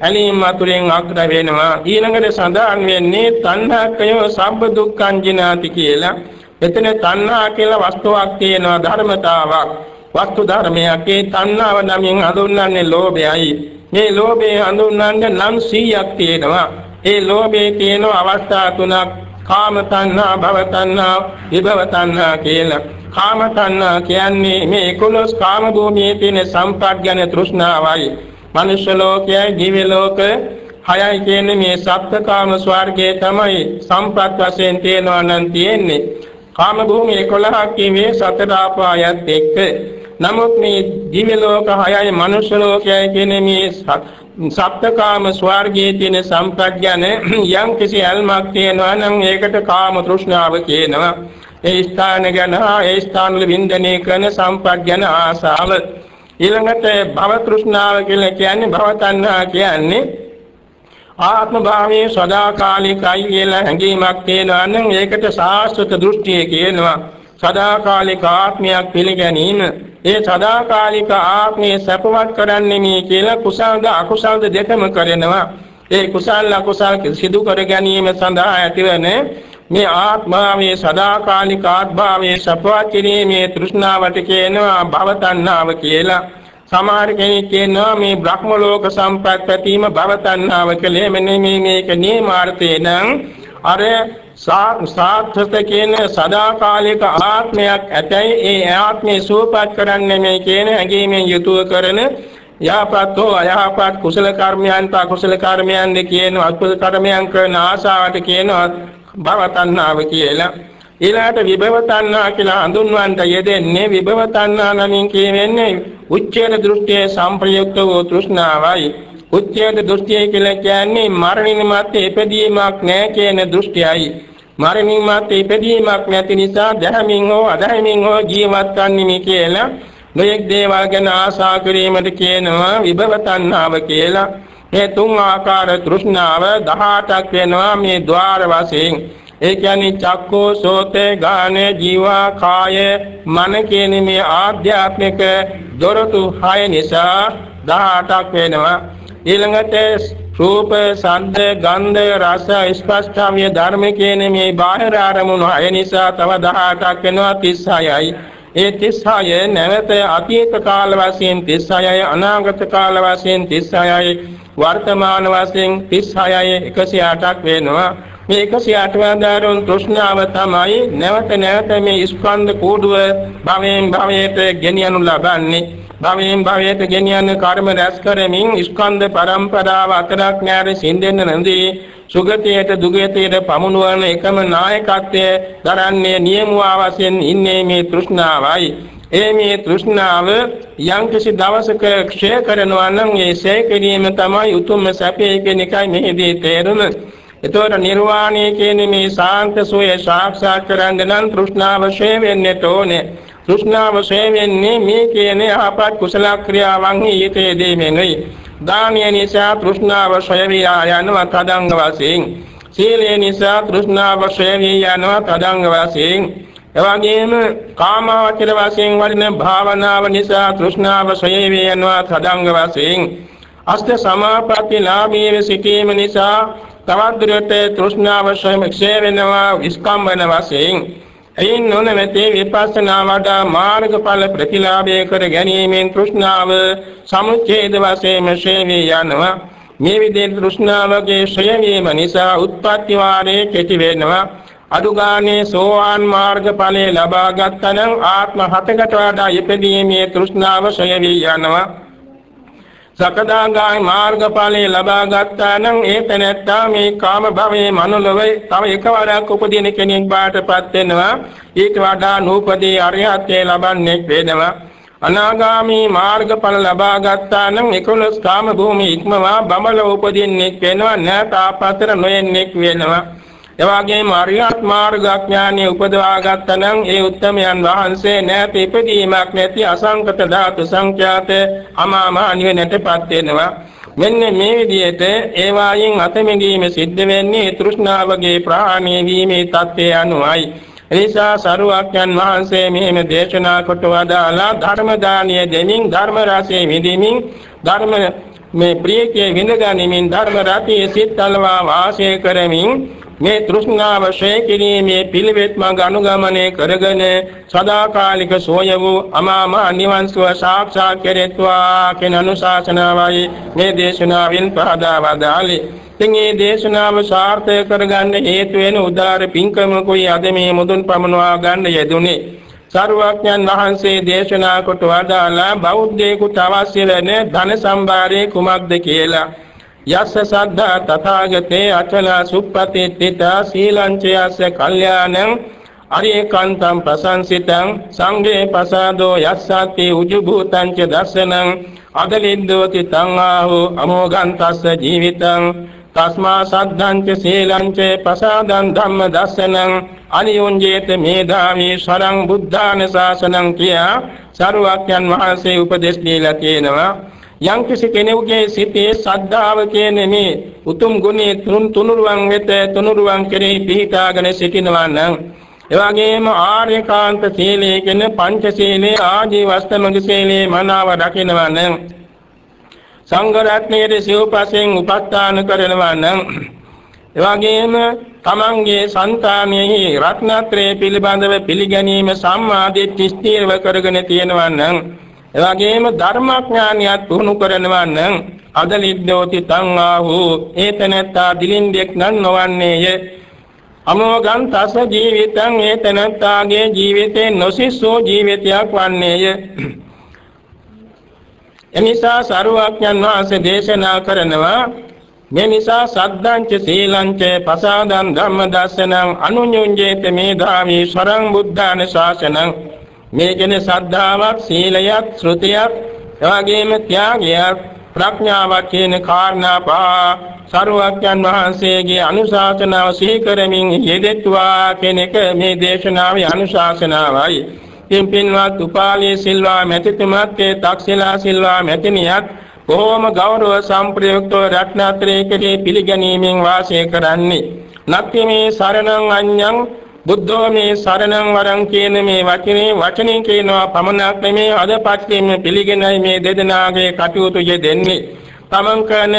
ඇලීම් අතුරෙන් අග්‍ර වෙනවා. ඊළඟට සඳහන් වෙන්නේ තණ්හාකය සබ්බ දුක්ඛං ජිනාති කියලා. එතන තණ්හා කියලා වස්තුවක් තියෙනවා ධර්මතාවක්. වස්තු ධර්මයක්. ඒ තණ්හාව නමින් හඳුන්වන්නේ ලෝභයයි. මේ ලෝභය හඳුන්වන්නේ නම් 100ක් තියෙනවා ඒ ලෝභයේ තියෙන අවස්ථා තුනක් කාම තණ්හා භව තණ්හා විභව තණ්හා කියලා කාම තණ්හා කියන්නේ මේ 11 කාම භූමියේ තියෙන සම්පත් ගැන තෘෂ්ණාවයි. මනුෂ්‍ය ලෝකයයි දිව්‍ය ලෝක හයයි කියන්නේ මේ සප්තකාම ස්වර්ගයේ තමයි සම්පත් වශයෙන් තියෙනවා නම් තියෙන්නේ. කාම භූමිය 11ක් කියවේ සතර ආපායත් එක්ක. නමුත් මේ දිව්‍ය ලෝක හයයි මනුෂ්‍ය ලෝකයයි කියන්නේ මේ සප්තකාම ස්වර්ගයේ තියෙන සම්පත් ගැන යම් කිසි අල්මක් තියෙනවා නම් ඒකට කාම තෘෂ්ණාව කියනවා. ඒ ස්ථාන ගැන ඒ ස්ථාන වල වින්දනය කරන සම්පත් ගැන ආසාව. ඊළඟට භව තෘෂ්ණාව කියලා කියන්නේ භව තණ්හා කියන්නේ ආත්ම භාවයේ සදාකාලිකයි කියලා හැඟීමක් තියෙනවා නම් ඒකට සාස්වත දෘෂ්ටිය කියනවා. සදාකාලික ආත්මයක් පිළිගැනීම. ඒ සදාකාලික ආත්මයේ සැපවත් කරන්නේ මේ කියලා කුසල්ද අකුසල්ද දෙකම කරනවා ඒ කුසල අකුසල් සිදු කර ගැනීම සඳහා ඇතිවන මේ ආත්මාවේ සදාකාලික ආත්භාවයේ සපවත් කිරීමේ තෘෂ්ණාවට කියනවා භව තණ්හාව කියලා. සමහර කෙනෙක් කියනවා මේ බ්‍රහ්ම ලෝක සම්පත් පැතීම භව තණ්හාව කියලා. මෙන්න මේ මේක නියමාර්ථේ නම් අර සාර්ථක කියන සදාකාලික ආත්මයක් ඇතැයි ඒ ආත්මේ සූපත් කරන්නේ මේ කියන හැඟීමෙන් යුතුව කරන යහපත් හෝ අයහපත් කුසල කර්මයන් තා කුසල කර්මයන් දෙ කියන අකුසල කර්මයන් කරන ආශාවට කියනවා භව තණ්හාව කියලා. ඊළාට විභව තණ්හා කියලා හඳුන්වන්නට යෙදෙන්නේ විභව තණ්හා නමින් කියවෙන්නේ උච්ඡේද දෘෂ්ටියේ සංප්‍රයුක්ත වූ තෘෂ්ණාවයි. උච්ඡේද දෘෂ්ටිය කියලා කියන්නේ මරණින් මත්තේ ඉපදීමක් නැහැ කියන දෘෂ්ටියයි. මරණින් මත්තේ ඉපදීමක් නැති නිසා දැහැමින් හෝ අදහැමින් හෝ ජීවත් වන්නේ කියලා නොයෙක් දේවල් ගැන ආශා කිරීමට කියනවා විභව තණ්හාව කියලා. මේ තුන් ආකාර තෘෂ්ණාව 18ක් වෙනවා මේ ద్వාර වශයෙන්. ඒ කියන්නේ චක්කෝ සෝතේ ගානේ ජීවා කාය මන කියන මේ ආධ්‍යාත්මික දොරටු 6 නිසා 18ක් වෙනවා. ඊළඟට රූප සද්ද ගන්ධ රස ස්පර්ශාමිය ධර්ම කියන මේ බාහිර ආරමුණු 6 නිසා තව 18ක් වෙනවා. 36යි ඒ 36 නැවත අතීත කාල වශයෙන් 36යි අනාගත කාල වශයෙන් 36යි වර්තමාන වශයෙන් 36යි 108ක් වෙනවා. මේ 108 වදාරුන් තෘෂ්ණාව තමයි නැවත නැවත මේ ස්කන්ධ කෝඩුව භවයෙන් භවයට ගෙනියනු ලබන්නේ භවයෙන් භවයට ගෙනියන කර්ම රැස් කරමින් ස්කන්ධ පරම්පරාව අතරක් නැර සිඳෙන්න නැඳී සුගතියට දුගතියට පමුණුවන එකම නායකත්වයේ දරන්නේ නියමුවා වශයෙන් ඉන්නේ මේ තෘෂ්ණාවයි ඒ මේ තෘෂ්ණාව යම්කිසි දවසක ක්ෂය කරනවා නම් ඒ ක්ෂය කිරීම තමයි උතුම්ම සැපේ කියන එකයි මෙහිදී තේරුම. එතකොට නිර්වාණය කියන්නේ මේ සාන්ත සෝය සාක්ෂාත් කරගන්න නම් තෘෂ්ණාව ක්ෂය වෙන්නට ඕනේ. තෘෂ්ණාව ක්ෂය වෙන්නේ මේ කියන යහපත් කුසල ක්‍රියාවන් ඊතේ දෙමෙනුයි. දානීය නිසා තෘෂ්ණාව ක්ෂය වියා යනවා තදංග වශයෙන්. සීලය නිසා තෘෂ්ණාව ක්ෂය වියා යනවා තදංග වශයෙන්. එවැගේම කාමාවචර වශයෙන් වඩන භාවනාව නිසා තෘෂ්ණාව සොයවේ යනවා සදංග වශයෙන් අෂ්ඨ සමාපatti ලාභයේ සිටීම නිසා තවත් දුරට තෘෂ්ණාව සොයමක්ෂය වෙනවා විස්කම්බන වශයෙන් එයින් නොනවති විපස්සනා වඩා මාර්ගඵල ප්‍රතිලාභය කර ගැනීමෙන් තෘෂ්ණාව සමුච්ඡේද වශයෙන් ශේවී යනවා. මේ විදිහේ තෘෂ්ණාවගේ ශ්‍රේණියම නිසා උත්පත්ති වාරයේ කෙටි වෙනවා. අදුගානේ සෝවාන් මාර්ගඵලයේ ලබා ගත්තනම් ආත්ම හතකට වඩා ඉපදීමේ තෘෂ්ණාව ඡය වී යනවා. සකදාගාමී මාර්ගඵලයේ ලබා ගත්තා නම් ඒ තැනැත්තා මේ කාම භවයේ මනුලොවේ තව එකවරක් උපදින කෙනෙක් බාටපත් වෙනවා. ඊට වඩා නූපදී අරිහත්ත්වයේ ලබන්නේ වෙනවා. අනාගාමී මාර්ගඵල ලබා ගත්තා නම් 11 කාම භූමි ඉක්මවා බඹල උපදින්නෙක් වෙනවා නැත ආපතර නොයෙන්නෙක් වෙනවා. එවාගේම අරියත් මාර්ගඥානෙ උපදවා ගත්තනම් ඒ උත්තමයන් වහන්සේ නැත ඉපදීමක් නැති අසංකත ධාතු සංඛ්‍යාත අමාම නිවනටපත් වෙනවා මෙන්න මේ විදිහට ඒ වායින් අතමැදීම සිද්ධ වෙන්නේ තෘෂ්ණාවගේ ප්‍රහාණය වීමේ தත්ත්වය අනුවයි. එනිසා සරුවක්යන් වහන්සේ මෙහෙම දේශනා කොට වදාලා ධර්ම දානිය දෙමින් ධර්ම රසයේ විඳිමින් ධර්ම මේ ප්‍රියකේ විඳගනිමින් ධර්ම රතියේ සිත් අලවා වාසය කරමින් මේ තෘෂ්ණාව ශ්‍රේ කිරීමේ පිළිවෙත් මඟ අනුගමනය කරගෙන සදාකාලික සෝය වූ අමාම නිවන් සුව සාක්ෂාත් කෙරෙත්වා කියන අනුශාසනාවයි මේ දේශනාවෙන් පහදා වදාළේ. ඉතින් මේ දේශනාව සාර්ථක කරගන්න හේතු වෙන උදාර පින්කමකුයි අද මේ මුදුන් පමනවා ගන්න යෙදුනේ. සරුවඥන් වහන්සේ දේශනා කොට වදාලා බෞද්ධයෙකුට අවශ්‍ය වෙන ධන සම්භාරයේ කුමක්ද කියලා යස්ස සද්ධා තථාගතේ අචල සුප්පතිත්ථිත සීලංචයස්ස කල්යාණං අරියකාන්තං ප්‍රසංසිතං සංඝේ පසාදෝ යස්සති උජුභූතං ච දස්සනං අදලින්දෝති තං ආහෝ අමෝගන්තස්ස ජීවිතං තස්මා සද්ධං ච සීලං ච පසාදං ධම්ම දස්සනං අනියොංජේත මේධාමී සරං බුද්ධාන ශාසනං කියා සරුවක්යන් වහන්සේ උපදෙස් දීලා තියෙනවා. යම්කිසි කෙනෙකුගේ සිතේ සද්ධාව කියන මේ උතුම් ගුණේ තුන් තුනුරුවන් වෙත තුනුරුවන් කෙරෙහි පිහිටාගෙන සිටිනවා නම් එවාගේම ආර්යකාන්ත සීලයේ කියන පංච සීලේ ආජීවස්තමග සීලේ මනාව රකින්නවා නම් සංඝ රත්නයේ සිව්පසෙන් උපස්ථාන කරනවා නම් එවාගේම තමන්ගේ సంతානෙහි රත්නත්‍රය පිළිබඳව පිළිගැනීම සම්මාදිට්ඨි ස්ථීරව කරගෙන තියෙනවා නම් එවැගේම ධර්මඥානියත් පුහුණු කරනවා නම් අදලිද්දෝති තං ආහු ඒතනත්තා දිලින්දෙක් නම් නොවන්නේය. අමෝගං තස ජීවිතං ඒතනත්තාගේ ජීවිතේ නොසිස්සෝ ජීවිතයක් වන්නේය. එනිසා සරුවඥන් වහන්සේ දේශනා කරනවා මේ නිසා සද්දංච සීලංච පසාදං ධම්ම දස්සනං අනුඤ්ඤුඤ්ජේත මේධාවී සරං බුද්ධාන ශාසනං මේ කියන්නේ සද්ධාවක්, සීලයක්, ශ්‍රුතියක්, එවාගෙම ත්‍යාගයක්, ප්‍රඥාවක් කියන කාරණා පහ සරුවක්යන් වහන්සේගේ අනුශාසනාව සිහි කරමින් යෙදෙත්වා කියන එක මේ දේශනාවේ අනුශාසනාවයි. පින්පින්වත් උපාලී සිල්වා මෙතිතුමත් ඒ තක්ෂිලා සිල්වා මෙතිනියත් බොහෝම ගෞරව සම්ප්‍රයුක්තව රත්නත්‍රයේ පිළිගැනීමෙන් වාසය කරන්නේ. නත්ති මේ සරණං අඤ්ඤං බුද්ධෝ මේ සරණං වරං කියන මේ වචනේ වචනේ කියනවා පමණක් නෙමේ අදපත්යෙන් පිළිගෙනයි මේ දෙදෙනාගේ කටයුතු යෙදෙන්නේ. තමන් කරන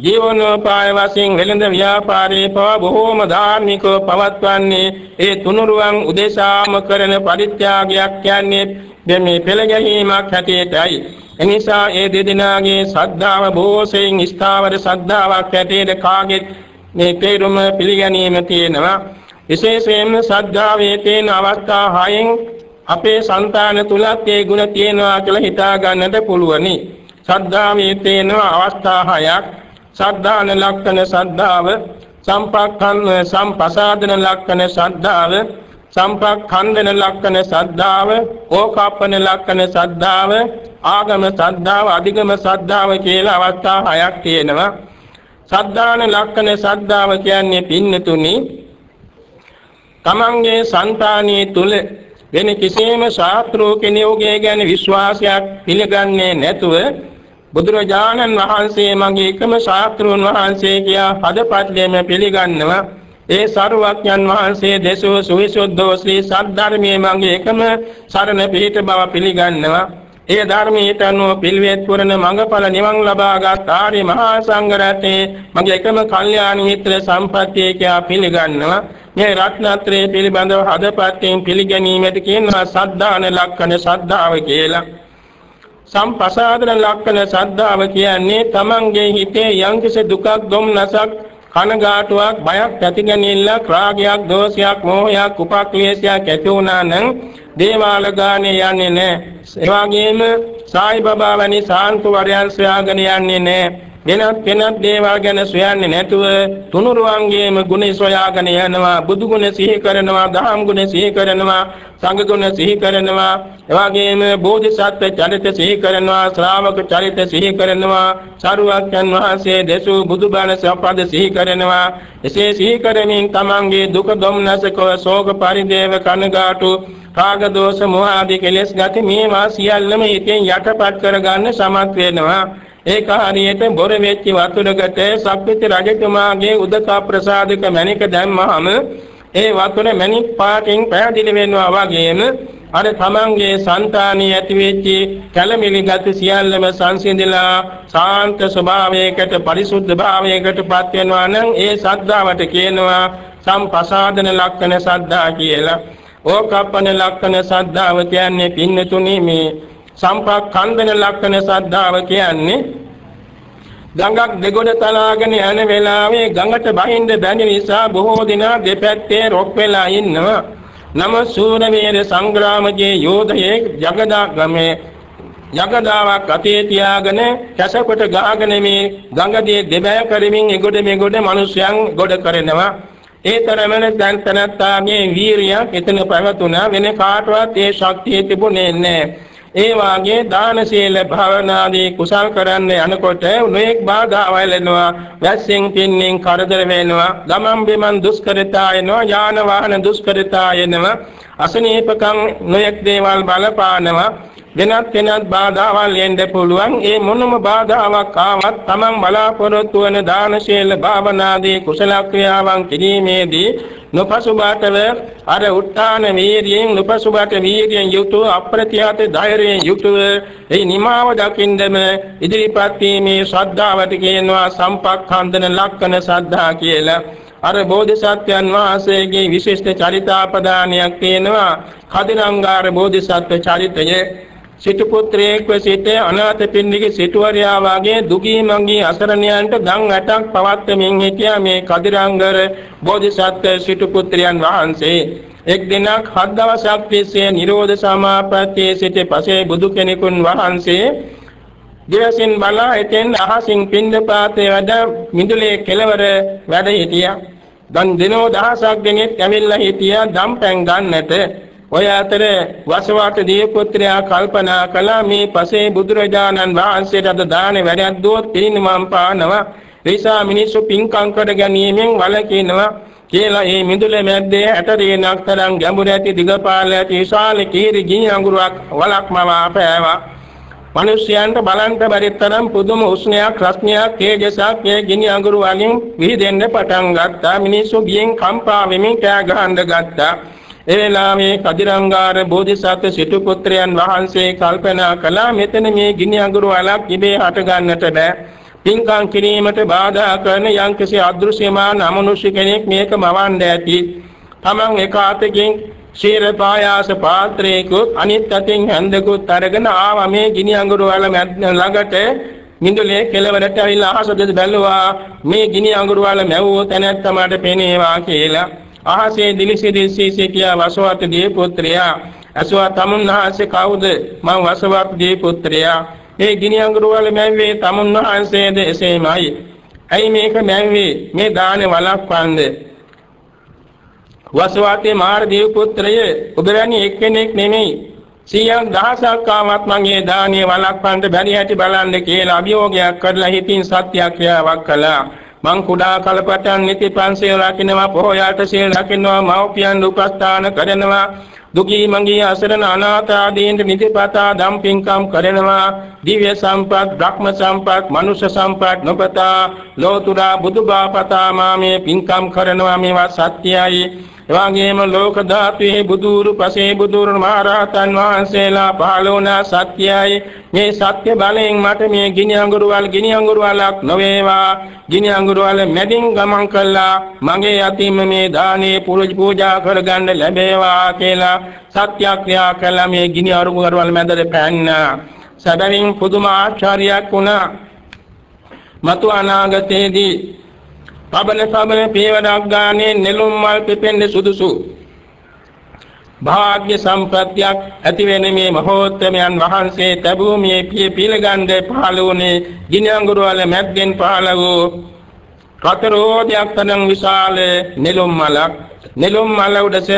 ජීවනෝපාය වශයෙන් වෙළඳ ව්‍යාපාරයේ පව බොහෝම ධාර්මිකව පවත්වන්නේ ඒ තුනුරුවන් උදෙසාම කරන පරිත්‍යාගයක් කියන්නේ මේ පෙළ ගැනීමක් හැටියටයි. එනිසා ඒ දෙදෙනාගේ ශ්‍රද්ධාව බොහෝසෙයින් ස්ථාවර ශ්‍රද්ධාවක් හැටියට කාගෙත් මේ තේරුම පිළිගැනීම තියෙනවා. විශේෂයෙන්ම ශ්‍රද්ධාවේ තියෙන අවස්ථා හයෙන් අපේ సంతාන තුලත් ඒ ගුණ තියෙනවා කියලා හිතා ගන්නට පුළුවනි. ශ්‍රද්ධාවේ තියෙන අවස්ථා හයක් ශ්‍රද්ධාන ලක්ෂණ ශ්‍රද්ධාව සම්පක්ඛන් සම්පසාදන ලක්ෂණ ශ්‍රද්ධාව සම්පක්ඛන්දන ලක්ෂණ ශ්‍රද්ධාව ඕකාපන ලක්ෂණ ශ්‍රද්ධාව ආගම ශ්‍රද්ධාව අධිගම ශ්‍රද්ධාව කියලා අවස්ථා හයක් තියෙනවා. ශ්‍රද්ධාන ලක්ෂණ ශ්‍රද්ධාව කියන්නේ පින්නතුනි තමන්ගේ సంతානිය තුල වෙන කිසියම් ශාස්ත්‍රෝ කෙනෙකුගේ ගැන විශ්වාසයක් පිළිගන්නේ නැතුව බුදුරජාණන් වහන්සේ මගේ එකම ශාස්ත්‍රෝන් වහන්සේ කියා හදපත්ලෙම පිළිගන්නවා. ඒ සරුවක්යන් වහන්සේ දේශෝ සුවිසුද්ධෝ ශ්‍රී සද්ධර්මයේ මගේ එකම සරණ පිහිට බව පිළිගන්නවා. ඒ ධර්මයට අනුව පිළිවෙත් පුරන මඟඵල නිවන් ලබාගත් ආර්ය මහා සංඝ රත්නයේ මගේ එකම කල්යාණ මිත්‍ර සම්පත්තිය කියා පිළිගන්නවා මේ රත්නත්‍රයේ පිළිබඳව හදපත්යෙන් පිළිගැනීමට කියනවා සද්ධාන ලක්ෂණ සද්ධාව කියලා. සම්පසාදන ලක්ෂණ සද්ධාව කියන්නේ තමන්ගේ හිතේ යම්කිසි දුකක් දුම්නසක් කනගාටුවක් බයක් ඇතිගැනිල්ලක් රාගයක් දෝෂයක් මෝහයක් උපක්ලේශයක් ඇති වුණා නම් දේවාල ගානේ යන්නේ නැහැ ඒ වගේම සායි බබා වැනි සාන්තු වරයන් සොයාගෙන යන්නේ නැහැ වෙනත් වෙනත් දේවල් ගැන සොයන්නේ නැතුව තුනුරුවන්ගේම ගුණ සොයාගෙන යනවා බුදු ගුණ සිහි කරනවා දහම් ගුණ සිහි කරනවා සංඝ ගුණ සිහි කරනවා එවාගෙම බෝධිසත්ව චරිත සිහි කරනවා ශ්‍රාවක චරිත සිහි කරනවා සරුවක්යන් වහන්සේ දෙසූ බුදුබණ සපද සිහි කරනවා. එසේ සිහි කරමින් තමන්ගේ දුක දුම්නසක ශෝක පරිදේව කනගාටු රාග දෝෂ මොහ ආදී කෙලෙස් ගති මේවා සියල්ලම හිතෙන් යටපත් කරගන්න සමත් වෙනවා ඒක හරියට බොර වෙච්ච වතුරකට සක්විති රජතුමාගේ උදකා ප්‍රසාදක මණික දැම්මහම ඒ වතුර මණික් පාටින් පැහැදිලි වෙනවා වගේම අර තමන්ගේ సంతානිය ඇති වෙච්ච කැළමිලි ගති සියල්ලම සංසිඳිලා සාන්ත ස්වභාවයකට පරිසුද්ධ භාවයකටපත් වෙනවා නම් ඒ සද්ධාවට කියනවා සම්පසාදන ලක්ෂණ සද්ධා කියලා. ඕකප්පන ලක්ෂණ සද්ධාව කියන්නේ පින්නතුනි මේ සම්ප්‍රක්ඛන්දන ලක්ෂණ සද්ධාව කියන්නේ ගඟක් දෙගොඩ තලාගෙන යන වෙලාවේ ගඟට බහින්ද බැඳි නිසා බොහෝ දිනා දෙපැත්තේ රොක් වෙලා ඉන්නවා. නම සූරවීර සංග්‍රාමයේ යෝධයෙක් ජගදා ගමේ යගදාවක් අතේ තියාගෙන කැසකොට ගාගෙන මේ ගඟදී දෙබෑ කරමින් එගොඩ මෙගොඩ මිනිසයන් ගොඩ කරනවා. ඒ තරමන දැන් තනත්තාගේ වීරියක් එතන පැවතුණා. වෙන කාටවත් ඒ ශක්තිය තිබුණේ නැහැ. ඒ වාගේ දාන සීල භාවනාදී කුසල් කරන්න යනකොට නොඑක් බාධාවල් එනවා. වැස්සෙන් පින්නෙන් කරදර වෙනවා. ගමන් බිමන් දුෂ්කරතා එනවා. යාන වාහන දුෂ්කරතා එනවා. අසනීපකම් නොඑක් දේවල් බලපානවා. වෙනත් වෙනත් බාධාවල් එන්න පුළුවන්. ඒ මොනම බාධාවක් ආවත් Taman බලාපොරොත්තු වන දාන ශීල භාවනාදී කුසල ක්‍රියාවන් කිරීමේදී නොපසුබාටව අර උත්තාන වීර්යයෙන් නොපසුබාට වීර්යයෙන් යුතුව අප්‍රතිහත ධෛර්යයෙන් යුතුව ඒ නිමාව දකින්දම ඉදිරිපත් වීමේ ශ්‍රද්ධාවට කියනවා සම්පක්ඛන්දන ලක්කන ශ්‍රද්ධා කියලා. අර බෝධිසත්වයන් වහන්සේගේ විශිෂ්ට චරිතාපදානයක් තියෙනවා කදිරංගාර බෝධිසත්ව චරිතයේ සිටු පුත්‍රයෙක්ව සිට අනාථපිණ්ඩික සිටුවරයා වාගේ දුගී මඟී අසරණයන්ට දන් ඇටක් පවත්වමින් සිටියා මේ කදිරංගර බෝධිසත්ව සිටු පුත්‍රයන් වහන්සේ එක් දිනක් හත් දවසක් තිස්සේ නිරෝධ සමාපත්තියේ සිට පසේ බුදු කෙනෙකුන් වහන්සේ දිවසින් බලා එතෙන් අහසින් පින්දපාතේ වැඩ මිදුලේ කෙළවර වැඩ සිටියා. දන් දිනෝ දහසක් දෙනෙක් ඇවිල්ලා හිටියා දම්පැන් ගන්නට ඔය අතර වසවාට දීපුත්‍රයා කල්පනා කළා මේ පසේ බුදුරජාණන් වහන්සේට අද දාන වැඩක් දුවොත් පිරිනිමම් පානවා. නිසා මිනිස්සු පින්කම් කර ගැනීමෙන් වළකිනවා. කියලා ඒ මිදුල මැද්දේ ඇටරේනක් තරම් ගැඹුර ඇති දිගපාල ඇති විශාල කීරි ගිනි අඟුරක් වලක්මව අපෑවා. මිනිසයන්ට බලන්ට බැරි තරම් පුදුම උෂ්ණයක් රස්නයක් තේජසක් ඒ ගිනි අඟුරු වලින් විහිදෙන්න පටන් ගත්තා. මිනිස්සු ගියෙන් කම්පා වෙමින් කෑ ගහන්න ගත්තා. ඒ වෙලාවේ කදිරංගාර බෝධිසත්ව සිටු පුත්‍රයන් වහන්සේ කල්පනා කළා මෙතන මේ ගිනි අඟුරු වලක් ඉබේ හට ගන්නට බෑ. පින්කම් කිරීමට බාධා කරන යම්කිසි අදෘශ්‍යමාන අමනුෂ්‍ය කෙනෙක් මේක මවන්න ඇති. තමන් එක අතකින් ශීර පායාස පාත්‍රයකුත් අනිත් අතින් හැන්දකුත් අරගෙන ආවා මේ ගිනි අඟුරු වල ළඟට මිඳුලේ කෙළවරට ඇවිල්ලා අහස දෙද බැලුවා මේ ගිනි අඟුරු වල මැව්වෝ තැනැත්තමට පෙනේවා කියලා අහසේ දිලිසි දිලිසි සිටියා වසවත් දී පුත්‍රයා අසවා තමුන්වහන්සේ කවුද? මම වසවත් දී පුත්‍රයා මේ ගිනි අඟුරු වල මැව්වේ තමුන්වහන්සේද එසේමයි. ඇයි මේක මැව්වේ? මේ දානේ වළක්වන්නේ වසවාතේ මාර්දේව පුත්‍රය ඔබරණි එක්කෙනෙක් නෙමෙයි. සියයක් දහසක් ආවත් මගේ දානිය වළක්වන්න බැරි හැටි බලන්න කියලා අභියෝගයක් කරලා හිතින් සත්‍යක්‍රියාවක් කළා. මං කුඩා කලපටන් නිති පන්සිල් රකින්නවා පොහොයාට සීල් රකින්නවා මව්පියන් උපස්ථාන කරනවා. දුගී මංගී අසරණ අනාථ ආදීන්ට නිතිපතා දම් පින්කම් කරනවා. දිව්‍ය සම්පත් බ්‍රහ්ම සම්පත් මනුෂ්‍ය සම්පත් නොපතා ලෝතුරා බුදුබාපතා මාමේ පින්කම් කරනවා. මේවා සත්‍යයි. එවාගේම ලෝක ධාතුවේ බුදුරු පසේ බුදුරු මහරහතන් වහන්සේලා පහළ වුණා සත්‍යයි මේ සත්‍ය බලයෙන් මට මේ ගිනි අඟුරු වල ගිනි අඟුරු වලක් නොවේවා. ගිනි අඟුරු වල මැදින් ගමන් කළා. මගේ අතින්ම මේ දානේ පූජා කරගන්න ලැබේවා කියලා සත්‍යක්‍රියා කළා. මේ ගිනි අඟුරු වල මැදට පැන්නා. සැබවින් පුදුම ආචාර්යයක් වුණා. මතු අනාගතයේදී පබන සබන පියවරක් ගානේ නෙළුම් මල් පිපෙන්නේ සුදුසු. භාග්‍ය සම්ප්‍රත්‍යක් ඇති වෙන මේ මහෝත්තමයන් වහන්සේ ලැබූ මේ පිය පිළගන්ධ පහළ වුණේ ගිනි අඟුරු වල මැද්දෙන් පහළ වූ කතරෝදයක් තරම් විශාල නෙළුම් මලක්. නෙළුම් මල උඩස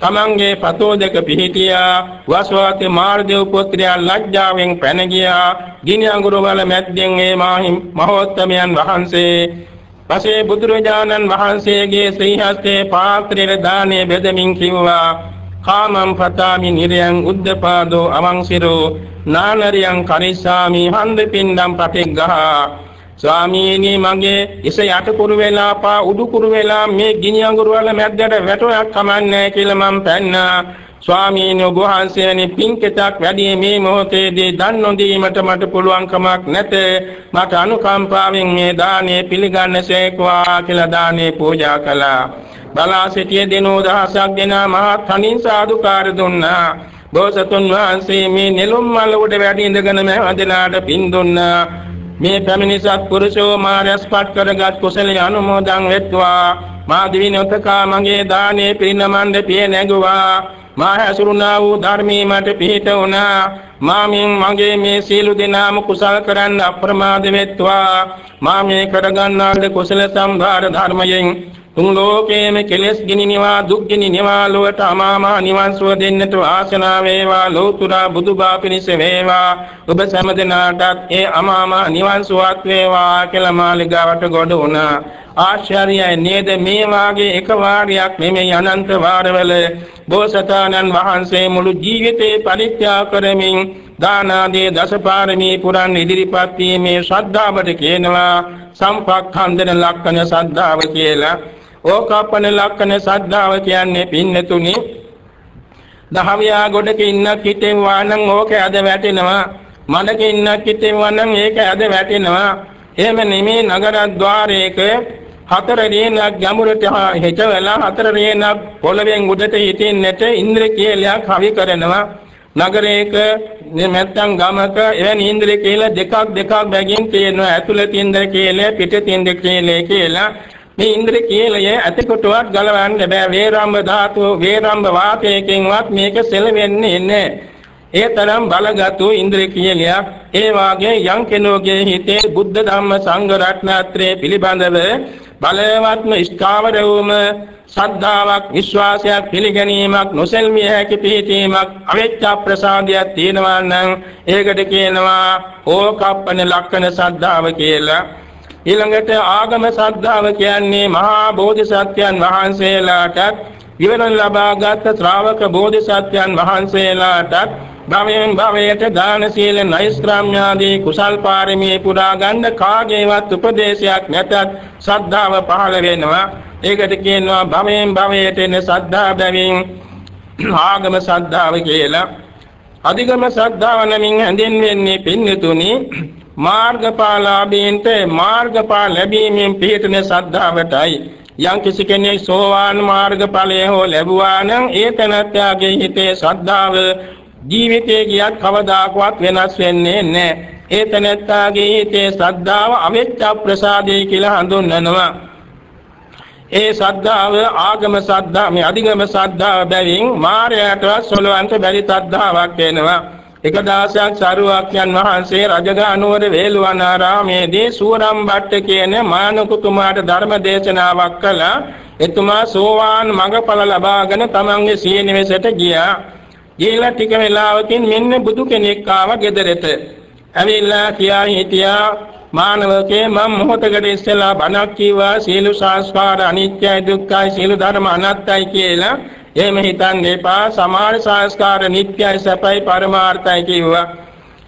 තමන්ගේ පතෝදක පිහිටියා වස්වාති මාර්දේව පුත්‍රයා ලැජ්ජාවෙන් පැන ගියා. ගිනි අඟුරු වල මැද්දෙන් ඒ මහෝත්තමයන් වහන්සේ පසේ බුදුරජාණන් වහන්සේගේ ශ්‍රී හස්තේ පාත්‍රයේ දානේ බෙදමින් කිව්වා කාමං පතාමි නිරයන් උද්දපාදෝ අවංසිරෝ නානරියං කරිස්සාමි හන්දපින්නම් පටිග්ගහා. ස්වාමීනි මගේ ඉස යට කුරු වෙලා පා උඩු කුරු වෙලා මේ ගිනි අඟුරු වල මැද්දට වැටුණක් කමන්නේ කියලා මම පැන්නා. ස්වාමීන් වහන්සේනි පින්කෙතක් වැඩි මේ මොහොතේදී දන් නොදීමට මට පුළුවන් කමක් නැත. මට අනුකම්පාවෙන් මේ දානේ පිළිගන්නසේකවා කියලා දානේ පූජා කළා. බලා සිටියේ දිනෝ දහසක් දෙනා මහත් තනින් සාදුකාර දුන්නා. බෝසතුන් වහන්සේ මේ නෙළුම් මල උඩ වැඩි ඉඳගෙන මහදලාට පින් දුන්නා. මේ පැමිණි සත්පුරුෂෝ මාරස්පත් කරගත් කුසල අනුමෝදන් වෙත්වා. මා දිවිනොතකා මගේ දානේ පිරිනමන්ද පිය නැගුවා. මා හැසුරුණා වූ ධර්මී මට පිහිට වුණා. මාමින් මගේ මේ සීල දෙනාම කුසල කරන්න අප්‍රමාද වෙත්වා. මා මේ කරගන්නාද කුසල සම්භාර ධර්මයෙන් තුන් ලෝකේම කෙලෙස් ගිනි නිවා දුක් ගිනි නිවා ලොවට අමාමහ නිවන් සුව දෙන්නට ආශනා වේවා ලෝතුරා බුදුබා පිණිස වේවා. ඔබ සෑම දිනාටත් ඒ අමාමහ නිවන් සුවත් වේවා කියලා මාලිගාවට ගොඩ වුණා. ආශ්චර්යයි නේද? මේ වාගේ එක වාරයක් නෙමෙයි අනන්ත වාරවල බෝසතාණන් වහන්සේ මුළු ජීවිතේ පරිත්‍යාග කරමින් දාන ආදී දසපාරමී පුරන් ඉදිරිපත් වීමේ ශ්‍රද්ධාවට කියනවා. සම්පක්ඛන්දන ලක්ෂණ ශ්‍රද්ධාව කියලා. ඕකප්පන ලක්ෂණ ශ්‍රද්ධාව කියන්නේ පින්නතුනි. දහවියා ගොඩක ඉන්නක් හිතෙනවා නම් ඕක ඇද වැටෙනවා. මඩක ඉන්නක් හිතෙනවා නම් ඒක ඇද වැටෙනවා. එහෙම නෙමේ නගර ద్వාරයක හතර රේනක් ගැඹුරට හෙටවලා හතර රේනක් පොළවෙන් උඩට හිටින්නට ඉන්ද්‍ර කියලා කවි කරනවා. නගරයක නැත්නම් ගමක එවැනි ඉන්ද්‍ර කියලා දෙකක් දෙකක් බැගින් තියෙනවා. ඇතුළත ඉන්ද්‍ර කියලා පිටත ඉන්ද්‍ර කියලා මේ ඉන්ද්‍ර කීලය ඇතකොටවත් ගලවන්න බෑ. වේරම්බ ධාතුව වේරම්බ වාතයකින්වත් මේක සෙලවෙන්නේ නැහැ. ඒ තරම් බලගත් ඉන්ද්‍ර කීලයක්. ඒ වාගේ යම් කෙනෙකුගේ හිතේ බුද්ධ ධම්ම සංඝ රත්නත්‍රයේ පිළිබඳව බලවත්ම ස්ථාවර වූම ශ්‍රද්ධාවක් විශ්වාසයක් පිළිගැනීමක් නොසෙල්මිය හැකි පිහිටීමක් අවෙච්ච ප්‍රසාදයක් තියෙනවා නම් ඒකට කියනවා ඕකප්පන ලක්ෂණ ශ්‍රද්ධාව කියලා. ඊළඟට ආගම ශ්‍රද්ධාව කියන්නේ මහා බෝධිසත්වයන් වහන්සේලාටත් ඉවරන් ලබාගත් ශ්‍රාවක බෝධිසත්වයන් වහන්සේලාටත් භවයෙන් භවයට දාන සීල නෛෂ්ක්‍රාම්‍යාදී කුසල් පාරමී පුරා ගන්න කාගේවත් උපදේශයක් නැතත් ශ්‍රද්ධාව පහළ වෙනවා. ඒකට කියනවා භවයෙන් භවයට එන ශ්‍රද්ධා බැවින් ආගම ශ්‍රද්ධාව කියලා. අධිගම ශ්‍රද්ධාව නමින් හැඳින්වෙන්නේ පින්නතුනි මාර්ගඵලාභීන්ට මාර්ගඵල ලැබීමෙන් පිහිටන ශ්‍රද්ධාවටයි යම් කිසි කෙනෙක් සෝවාන් මාර්ගඵලය හෝ ලැබුවා නම් ඒ තැනත්යාගේ හිතේ ශ්‍රද්ධාව ජීවිතයේ ගියත් කවදාකවත් වෙනස් වෙන්නේ නැහැ. ඒ තැනත්යාගේ හිතේ ශ්‍රද්ධාව අවෙච්ච ප්‍රසාදේ කියලා හඳුන්වනවා. ඒ ශ්‍රද්ධාව ආගම ශ්‍රද්ධා මේ අධිගම ශ්‍රද්ධාව බැවින් මායයට සොලවන්ට බැරි ශ්‍රද්ධාවක් වෙනවා. එක දාසයක් සරුවක්යන් වහන්සේ රජගහ නුවර වේළුවනාරාමේදී සූරම් බට්ට කියන මානකුතුමාට ධර්ම දේශනාවක් කළා. එතුමා සෝවාන් මඟඵල ලබාගෙන තමන්ගේ සීනිවෙසට ගියා. ගිහිලා ටික වෙලාවකින් මෙන්න බුදු කෙනෙක් ආවා ගෙදරට. ඇවිල්ලා කියා හිටියා මානවකේ මම මොහොතකට ඉස්සෙල්ලා බණක් කිව්වා සීල සංස්කාර අනිත්‍යයි දුක්ඛයි සීල ධර්ම අනාත්තයි කියලා එහෙම හිතන්න එපා සමාන සංස්කාර නිට්ටයයි සැපයි පරමාර්ථයි කිව්වා.